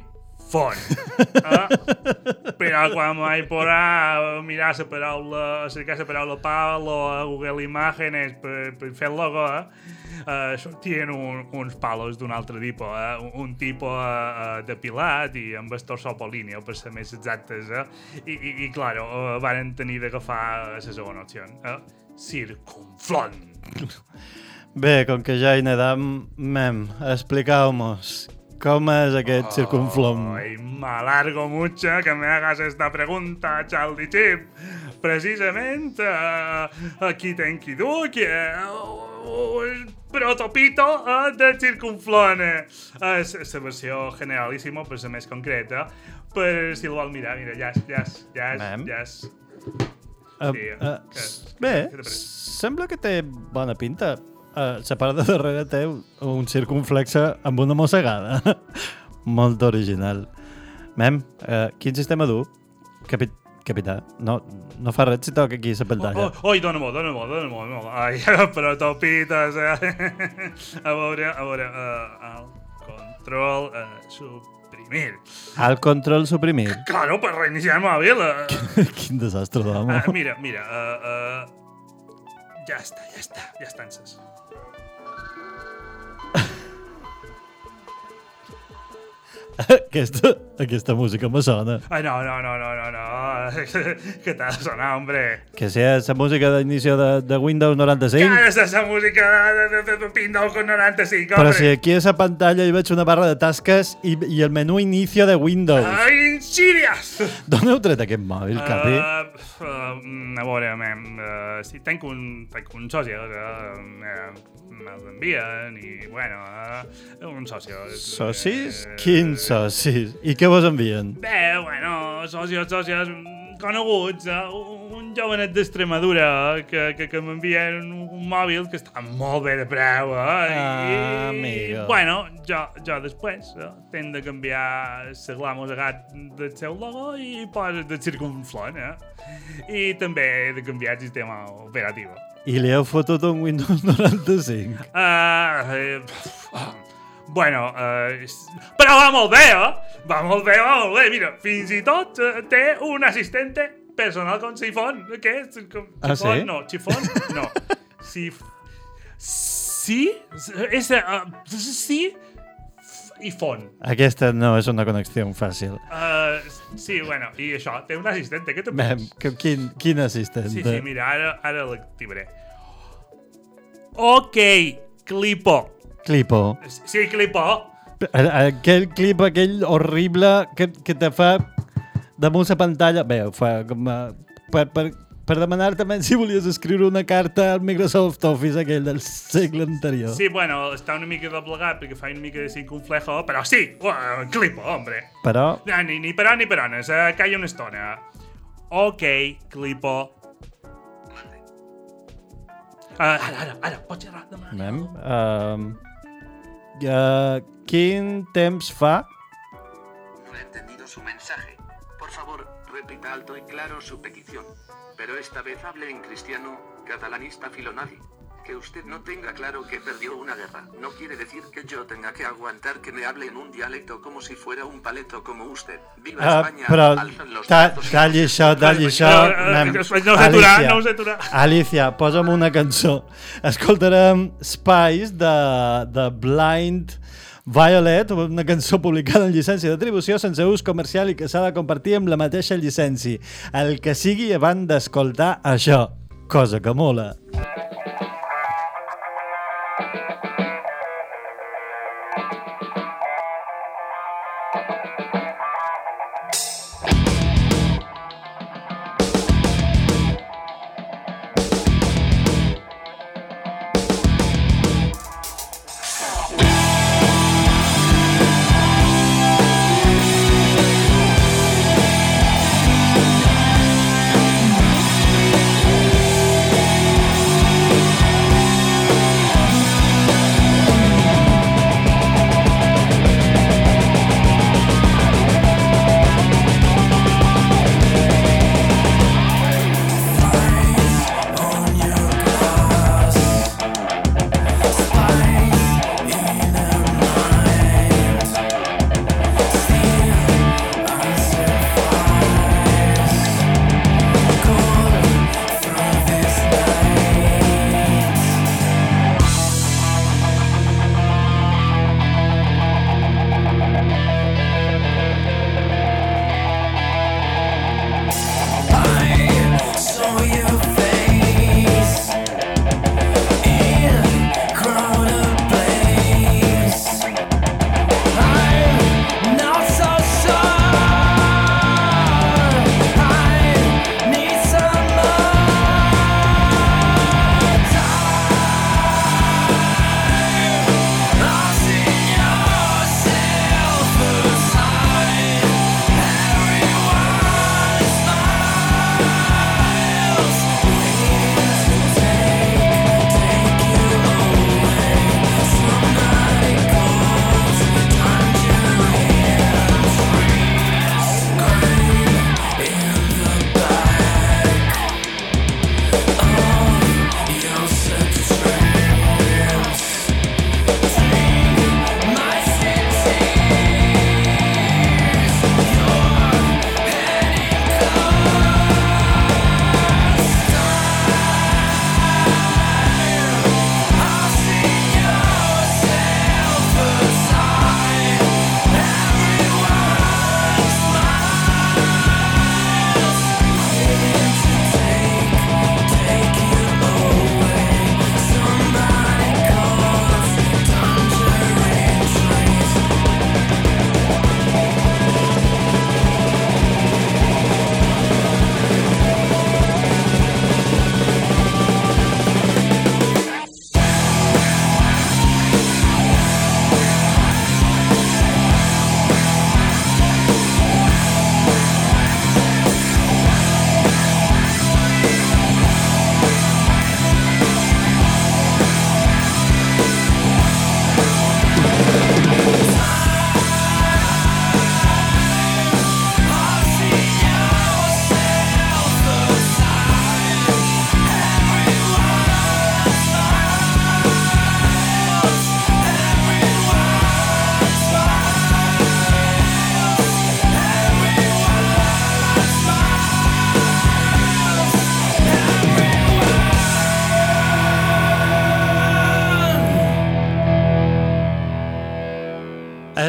Font. Eh? Però quan vaig posar a mirar la paraula, a cercar la paraula Palo a Google Imágenes per, per fer el logo, eh? Uh, sortien un, uns palos d'un altre tipus, eh? un, un tipus uh, depilat i amb el torsopolíneo, per ser més exactes, eh? I, i, i claro, uh, van tenir d'agafar la segona opció, eh? Circunflon. Bé, com que ja hi nedam, mem, expliqueu-mos com és aquest circunflom. Ay, me alargo mucho que me hagas esta pregunta, Charlie Chip. Precisamente, eh, aquí tenki du que el protopito eh, del circunflone. És la versió generalíssima, per ser més concreta. Per si el vol mirar, mira, ja és, ja és, ja és, ja és. Uh, Sí, uh, que- bé, pareix? sembla que té bona pinta. La part de darrere té un circunflexe amb una mossegada. Molt original. Mem, uh, quin sistema du? Capi capità, no, no fa res si toca aquí la pantalla. Oh, oi, dona-m'ho, dona-m'ho, dona-m'ho. dona-m'o. Ai, però topites, eh? A veure, a veure, uh, el control, uh, suprimir. Al control suprimir. Claro, per reiniciar el mòbil. Uh, Quin desastre d'home. uh, mira, mira, uh, uh, ja està, ja està, ja està encès. Aquesta, aquesta música me sona. Ai, no, no, no, no, no, no. que t'ha de sonar, hombre. Que sea esa música d'inicio de, de Windows 95. Que ha de ser esa música de, de, de, de Windows con 95, Però hombre. si aquí a esa pantalla hi veig una barra de tasques i, i el menú inicio de Windows. Ai, Insidious! D'on heu tret aquest mòbil, Capi? Uh, uh, a veure, uh, si tenc un, tenc un soci que uh, me'l envien i, bueno, uh, un soci. Socis? Quins socis? I què vos envien? Bé, bueno, socis, socis coneguts, uh, un jovenet d'Extremadura que, que, que m'envien un, mòbil que està molt bé de preu, eh? I, Ah, amigo. bueno, jo, jo després eh, tenc de canviar la glamosegat del seu logo i posa de circunflon, eh? I també he de canviar el sistema operatiu. I li heu fotut un Windows 95. Uh, eh, bueno, eh, però va molt bé, eh? Va molt bé, va molt bé. Mira, fins i tot eh, té un assistente personal con sifón. Què és? Com- Ah, Xifón? sí? No, xifón? No. Sif... Sí? És... Uh, sí? F- I fon. Aquesta no és una connexió fàcil. Uh, sí, bueno, i això, té un assistente. Què te Mem, que, quin, quin assistent? Sí, sí, mira, ara, ara l'activaré. Ok, Clipo. Clipo. Sí, Clipo. Aquell clip, aquell horrible que, que te fa damunt la pantalla... Bé, fa com a, per, per, per demanar també si volies escriure una carta al Microsoft Office aquell del segle anterior. Sí, bueno, està una mica doblegat perquè fa una mica de circunflejo, però sí, uh, clipo, hombre. Però, No, ni, ni per ni per on, uh, calla una estona. Ok, clipo. Uh, ara, ara, ara, pots xerrar demà. mem, uh, uh, temps fa? No he entendido su mensaje. Por favor, repita alto y claro su petición. Pero esta vez hable en cristiano, catalanista filonazi. Que usted no tenga claro que perdió una guerra. No quiere decir que yo tenga que aguantar que me hable en un dialecto como si fuera un paleto como usted. ¡Viva Uh, España! però Alzan los ta, talli això, talli això. No, eh, no us aturar, Alicia, no us aturar. Alicia, posa'm una cançó. Escoltarem Spice de, de Blind Violet, una cançó publicada en llicència d'atribució sense ús comercial i que s'ha de compartir amb la mateixa llicència. El que sigui abans d'escoltar això, cosa que mola.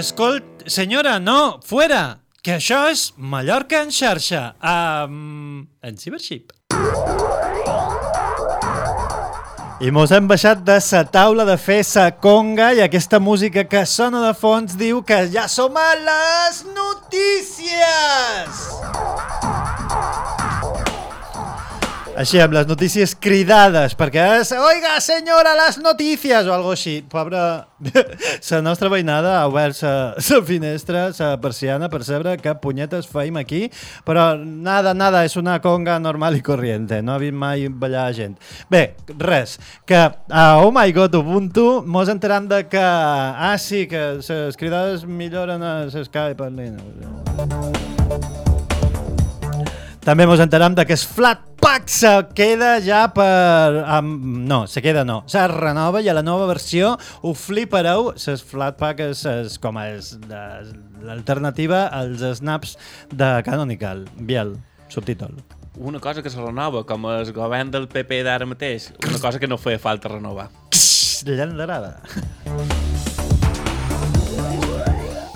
Escolt, senyora, no, fuera! Que això és Mallorca en xarxa, um, en Cybership. I mos hem baixat de sa taula de fer sa conga i aquesta música que sona de fons diu que ja som a les notícies! Així, amb les notícies cridades, perquè és Oiga, senyora, les notícies! O algo així. Pobre... la nostra veïnada ha obert sa finestra, sa persiana, per saber què punyetes feim aquí, però nada, nada, és una conga normal i corriente. No ha vist mai ballar gent. Bé, res, que a Oh My God Ubuntu mos enteram de que... Ah, sí, que les cridades milloren a l'Skype. També ens enteram de que es Flatpak se queda ja per... Um, no, se queda no. Se renova i a la nova versió ho flipareu. Les Flatpak és, és com és l'alternativa als snaps de Canonical. Biel, subtítol. Una cosa que se renova, com el govern del PP d'ara mateix, una cosa que no feia falta renovar. Llanderada.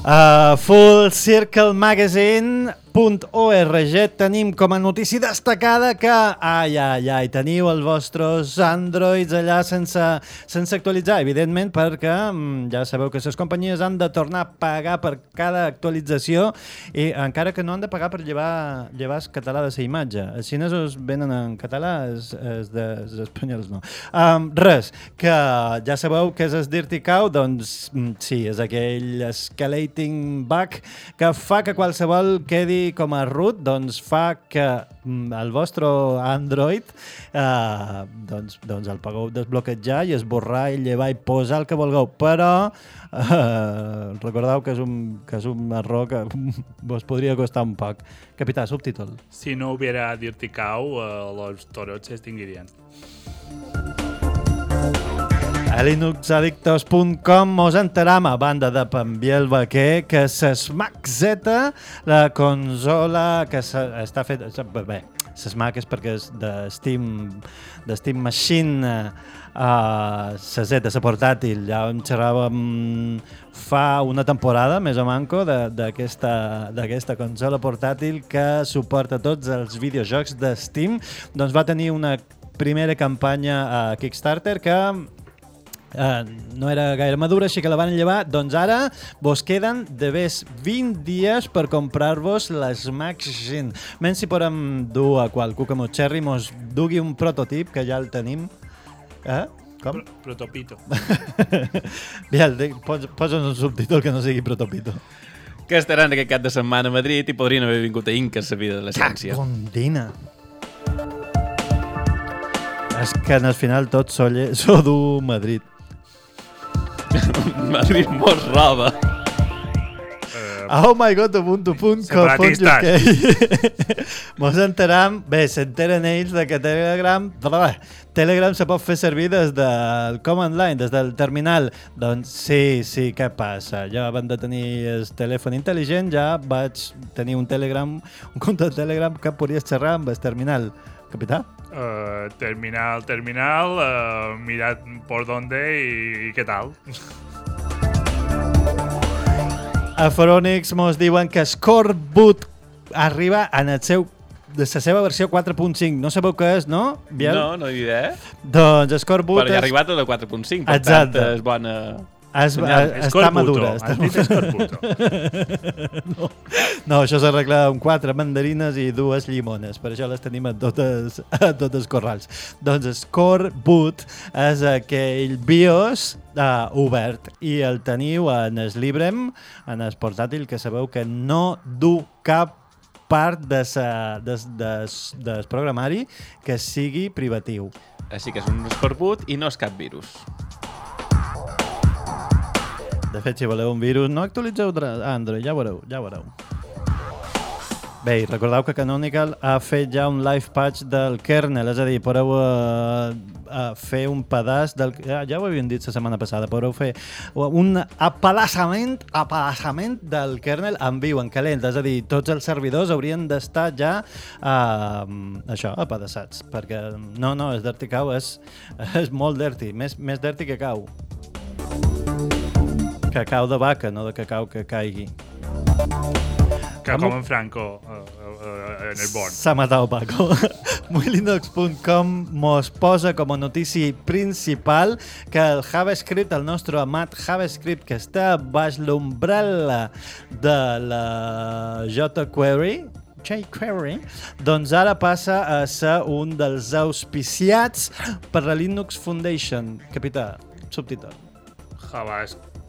Uh, Full Circle Magazine .org tenim com a notícia destacada que, ai, ai, ai, teniu els vostres Androids allà sense, sense actualitzar, evidentment, perquè mm, ja sabeu que les companyies han de tornar a pagar per cada actualització i encara que no han de pagar per llevar, llevar el català de la imatge. Els xinesos venen en català, els, els, de, els espanyols no. Um, res, que ja sabeu que és el Dirty Cow, doncs mm, sí, és aquell escalating bug que fa que qualsevol quedi com a root, doncs fa que mm, el vostre Android eh, doncs, doncs el pagueu desbloquejar i esborrar i llevar i posar el que vulgueu, però eh, recordeu que és, un, que és un error que vos podria costar un poc. Capità, subtítol. Si no hubiera Dirty Cow, eh, los toros se extinguirían. A linuxaddictos.com mos enteram, a banda de Pambiel Baquer, que Z, la consola que se, està feta... Bé, la Smack és perquè és de Steam, de Steam Machine, uh, la Z, la portàtil, ja en xerràvem fa una temporada, més o manco, d'aquesta consola portàtil que suporta tots els videojocs de Steam, doncs va tenir una primera campanya a Kickstarter que Uh, no era gaire madura, així que la van llevar. Doncs ara vos queden de ves 20 dies per comprar-vos les Max Gen. Menys si podem dur a qualcú que mos xerri, mos dugui un prototip, que ja el tenim. Eh? Com? Pro- Protopito. Biel, pos- posa'ns un subtítol que no sigui protopito. Que estaran aquest cap de setmana a Madrid i podrien haver vingut a Inca la vida de la ciència. Condina. És que en el final tot so du Madrid. Madrid mos roba. Oh my god, ubuntu.com Mos enteram, bé, s'enteren ells de que Telegram, bla, Telegram se pot fer servir des del command line, des del terminal. Doncs sí, sí, què passa? Jo abans de tenir el telèfon intel·ligent ja vaig tenir un Telegram, un compte de Telegram que podies xerrar amb el terminal. Capità? Eh, terminal, terminal, eh, mirad por dónde y, y qué tal. A Foronix mos diuen que Scoreboot arriba en el seu de la seva versió 4.5. No sabeu què és, no? Biel? No, no hi idea. Doncs Scoreboot Però ja ha arribat a la 4.5, per Exacte. tant, és bona... Es, senyal. es, està madura. Està no, no, això s'arregla amb quatre mandarines i dues llimones. Per això les tenim a totes, a totes corrals. Doncs Scoreboot és aquell BIOS uh, obert i el teniu en el Librem, en el portàtil, que sabeu que no du cap part de sa, des, des, del programari que sigui privatiu. Així que és un scorbut i no és cap virus. De fet, si voleu un virus, no actualitzeu Android, ja ho veureu, ja ho veureu. Bé, recordeu que Canonical ha fet ja un live patch del kernel, és a dir, podeu uh, uh, fer un pedaç del... Ja, ja ho havíem dit la setmana passada, podeu fer un apalassament, apalassament del kernel en viu, en calent, és a dir, tots els servidors haurien d'estar ja uh, això, apedaçats, perquè no, no, és dirty cow, és, és molt dirty, més, més dirty que cau. Cacau de vaca, no de cacau que caigui. Que com en Franco eh, eh, en el Born. S'ha matat Paco. Muylinux.com mos posa com a notícia principal que el JavaScript, el nostre amat JavaScript que està baix l'ombrella de la jQuery, jQuery, doncs ara passa a ser un dels auspiciats per la Linux Foundation. Capità, subtítol. Javascript.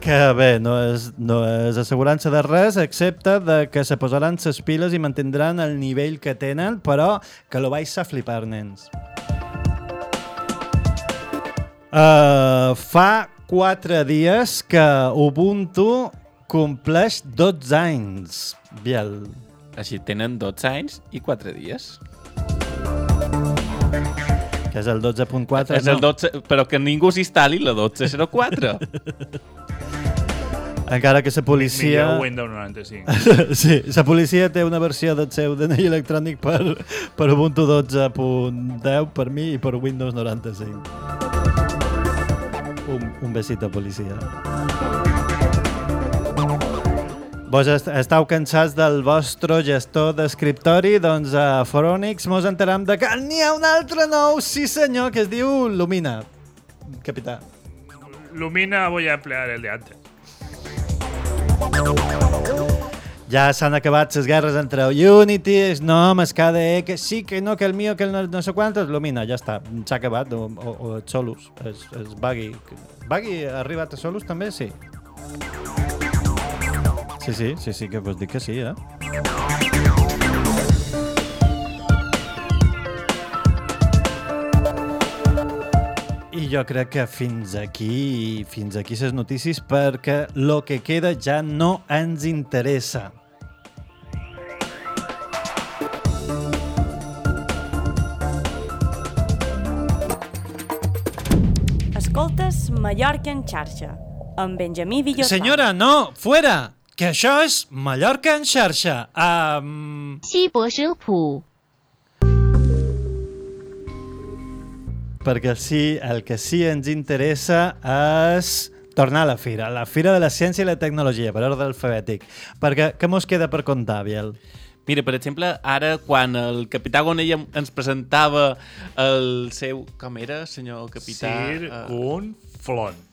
Que bé, no és, no és assegurança de res, excepte de que se posaran ses piles i mantindran el nivell que tenen, però que lo vais a flipar, nens. Uh, fa quatre dies que Ubuntu compleix 12 anys. Biel. Així tenen 12 anys i 4 dies. Que és el 12.4, És el 12, però que ningú s'instal·li la 12.04. Encara que la policia... Millor Windows 95. sí, la policia té una versió del seu DNI electrònic per, per Ubuntu 12.10 per mi i per Windows 95. Un, un besito, policia. Vos est estàu cansats del vostre gestor d'escriptori? Doncs a Foronix mos enteram de que n'hi ha un altre nou, sí senyor, que es diu Lumina. Capità. Lumina voy a emplear el de antes. Ja s'han acabat les guerres entre Unity, Gnome, KDE, que sí, que no, que el mío, que el no, no sé quantos, Lumina, ja està, s'ha acabat, o, o, o Solus, és, és Buggy. Buggy ha arribat a Solus també? Sí. Sí, sí, sí, sí, que vos dic que sí, eh? I jo crec que fins aquí, fins aquí les notícies perquè lo que queda ja no ens interessa. Escoltes Mallorca en xarxa, amb Benjamí Villotà. Senyora, no, fuera! que això és Mallorca en xarxa, amb... Sí, Pu. Perquè sí, el que sí ens interessa és tornar a la fira, la Fira de la Ciència i la Tecnologia, per ordre alfabètic. Perquè què mos queda per contar, Biel? Mira, per exemple, ara quan el Capità Gonella ens presentava el seu... Com era, senyor Capità? Sir eh, Gunflon.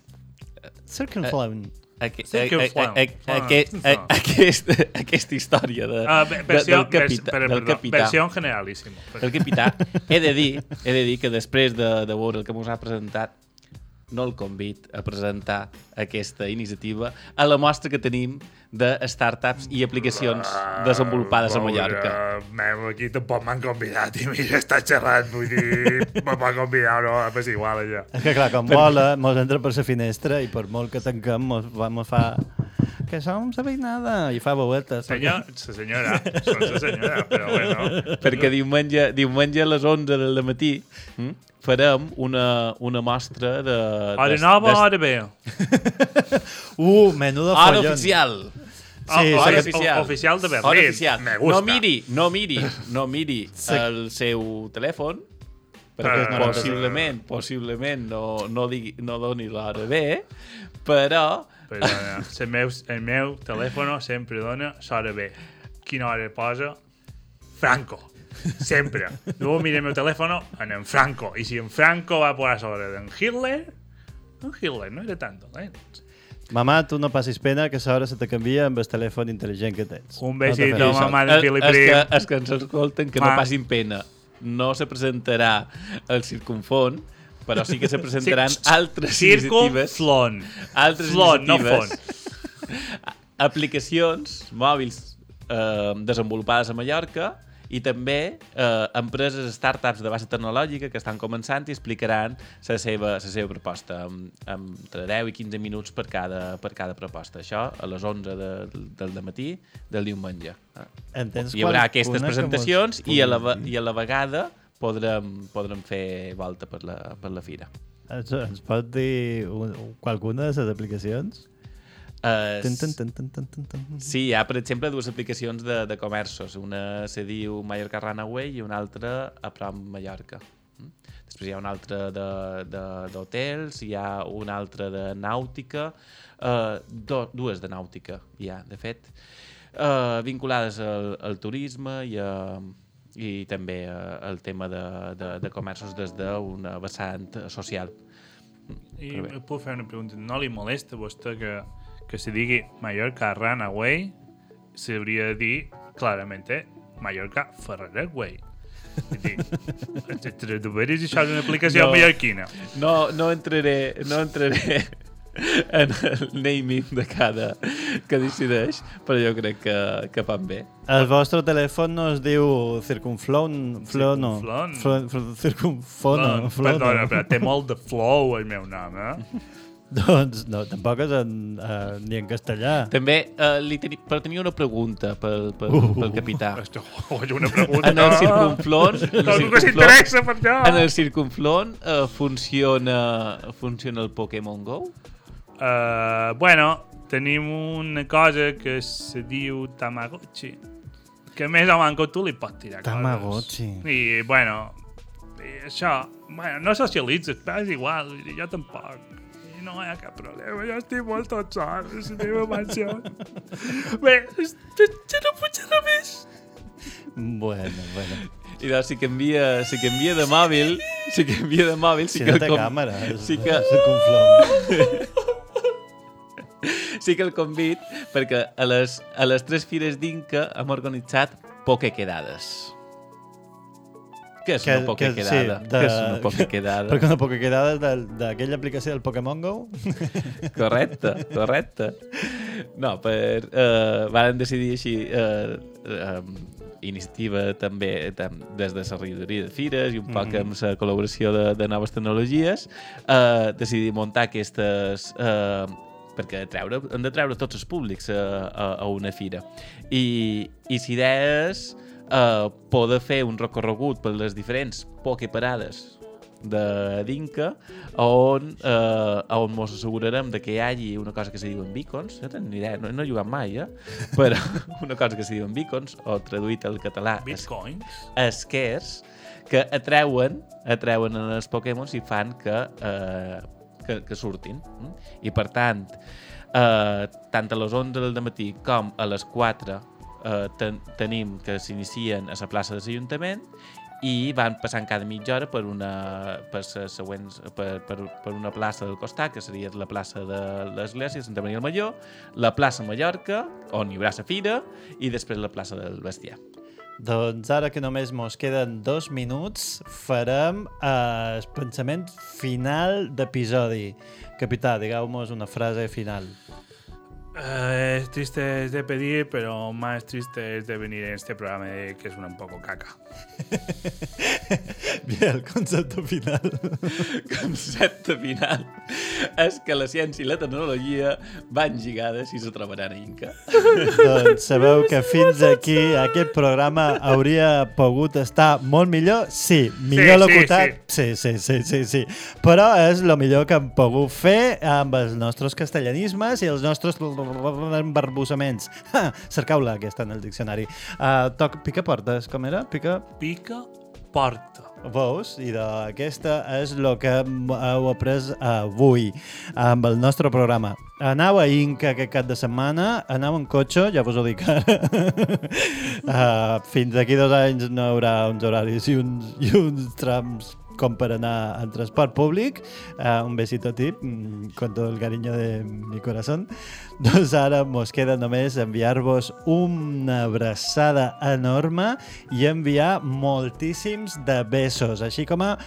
Sir Gunflon. Eh, aquesta, aquesta història de, Ah, ve- versió- de, del, capità, vers- del capità. versió generalíssima. Del capità. He de dir, he de dir que després de, de veure el que ens ha presentat, no el convid a presentar aquesta iniciativa a la mostra que tenim de startups i aplicacions desenvolupades a Mallorca. Uh, meu, aquí tampoc m'han convidat i mira, està xerrant, vull dir, me va convidar, no, és igual, allò. És que clar, com vola, mos entra per la finestra i per molt que tanquem mos, va- mos fa que som la veïnada i fa bouetes. Senyor, senyora, són sa senyora, però bueno. Perquè diumenge, diumenge a les 11 del matí hm, farem una, una mostra de... Hora de- nova, de- hora bé. Uh, menudo Hora follón. oficial. Ah, Sí, hora sí, oficial. oficial de Berlín. Hora oficial. Me gusta. No miri, no miri, no miri Sí. el seu telèfon, perquè Ah. possiblement, possiblement no, no, digui, no doni l'hora bé, però... Perdona, el meu, el meu telèfon sempre dona l'hora bé. Quina hora posa? Franco. Sempre. Luego mire el meu telèfon en en Franco. I si en Franco va posar l'hora d'en Hitler, en Hitler no era tan dolent. Mamà, tu no passis pena, que a l'hora se te canvia amb el telèfon intel·ligent que tens. Un No besito, fes. mamà de És Fili que, és que ens escolten que Ma. no passin pena. No se presentarà el Circunfon, però sí que se presentaran Cir- altres iniciatives. Circunflon. Altres Flon, no iniciatives. aplicacions mòbils eh, desenvolupades a Mallorca i també eh, empreses, startups de base tecnològica que estan començant i explicaran la seva, la seva proposta amb, amb entre 10 i 15 minuts per cada, per cada proposta. Això a les 11 de, del matí del diumenge. En tens Hi haurà aquestes presentacions i a, la, i a la vegada podrem, podrem fer volta per la, per la fira. Ens, ens pot dir un, qualcuna de les aplicacions? Uh, Tan, tan, tan, tan, tan, tan, tan. Sí, hi ha, per exemple, dues aplicacions de, de comerços. Una se diu Mallorca Runaway i una altra a Prom Mallorca. Mm? Després hi ha un altre de- de- d'hotels, hi ha un altre de nàutica, eh, do, dues de nàutica, hi ha, de fet, eh, vinculades al, al turisme i, a, i també eh, al tema de, de, de comerços des d'una vessant social. I puc fer una pregunta. No li molesta a vostè que, que se digui Mallorca Runaway? S'hauria de dir clarament eh, Mallorca Ferrerway. Te- tu veus això és una aplicació No. mallorquina. No, no entraré, no entraré en el naming de cada que decideix, però jo crec que, que fan bé. El vostre telèfon no es diu Circunflon... Flo, no. Circunflon. Circunfono. No, perdona, no. però té molt de flow el meu nom, eh? Doncs no, tampoc és en, uh, ni en castellà. També eh, li teni, però tenia una pregunta pel, pel, Uh. pel capità. Oi, una pregunta. En el circunflon... en el que circunflon- s'interessa per allò. En el circunflon eh, funciona, funciona el Pokémon GO? Uh, bueno, tenim una cosa que se diu Tamagotchi, que més o menys tu li pots tirar Tamagotchi. coses. I, bueno, i això, bueno, no socialitzes, però és igual, jo tampoc. No hi ha cap problema, jo estic molt tot sol a la meva mansió. Bé, és- ja no puc anar més. Bueno, bueno. I doncs, si canvia, si canvia de mòbil, si canvia de mòbil, sí Si que... no el té com- càmera, és- sí que... és circunflon. sí que el convid perquè a les, a les tres fires d'Inca hem organitzat pokequedades. Què és una pokequedada? de- Què és una pokequedada? Perquè una pokequedada és de- d'aquella aplicació del Pokémon GO? Correcte, correcte. No, per, eh, varen decidir així eh, eh, iniciativa també tam, des de la regidoria de fires i un poc Mhm. amb la col·laboració de, de noves tecnologies eh, decidir muntar aquestes eh, perquè treure, han de treure tots els públics a, a, a una fira i, i si idea és eh, poder fer un recorregut per les diferents pokeparades de d'Inca on, eh, on mos assegurarem de que hi hagi una cosa que se diuen beacons no tenc ni idea, no, no he jugat mai eh? però una cosa que se diuen beacons o traduït al català Bitcoins? esquers que atreuen atreuen en els Pokémons i fan que, eh, que, que surtin i per tant eh, tant a les 11 del matí com a les 4 eh, ten tenim que s'inicien a la plaça de l'Ajuntament i van passant cada mitja hora per una, per, següents, per, per, per una plaça del costat, que seria la plaça de l'Església, Santa Maria del Major, la plaça Mallorca, on hi haurà la fira, i després la plaça del Bestiar. Doncs ara que només mos queden dos minuts, farem eh, el pensament final d'episodi. Capità, digueu-nos una frase final. Eh, es triste es de pedir, pero más triste es de venir en este programa de que es un poco caca. Bé, el concepte final. concepte final és que la ciència i la tecnologia van lligades i se trobaran a Inca. doncs sabeu que fins aquí aquest programa hauria pogut estar molt millor? Sí, millor Sí, sí, locutat? Sí, sí, sí, sí, sí. Però és el millor que hem pogut fer amb els nostres castellanismes i els nostres embarbussaments. Cercau-la, aquesta, en el diccionari. Uh, toc, pica portes, com era? Pica... Pica porta. Veus? I d'aquesta és el que heu après avui amb el nostre programa. Anau a Inca aquest cap de setmana, anau en cotxe, ja vos ho dic ara. uh, fins d'aquí dos anys no hi haurà uns horaris i uns, i uns trams com per anar en transport públic. Uh, un besito a ti, mm, con todo el cariño de mi corazón. Doncs ara mos queda només enviar-vos una abraçada enorme i enviar moltíssims de besos, així com a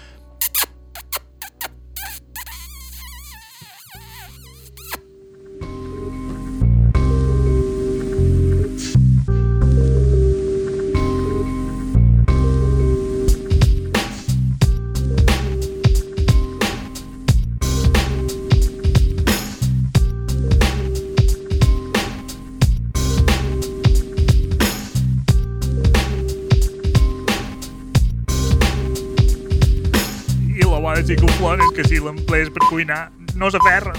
que si l'emplés per cuinar no s'aferra.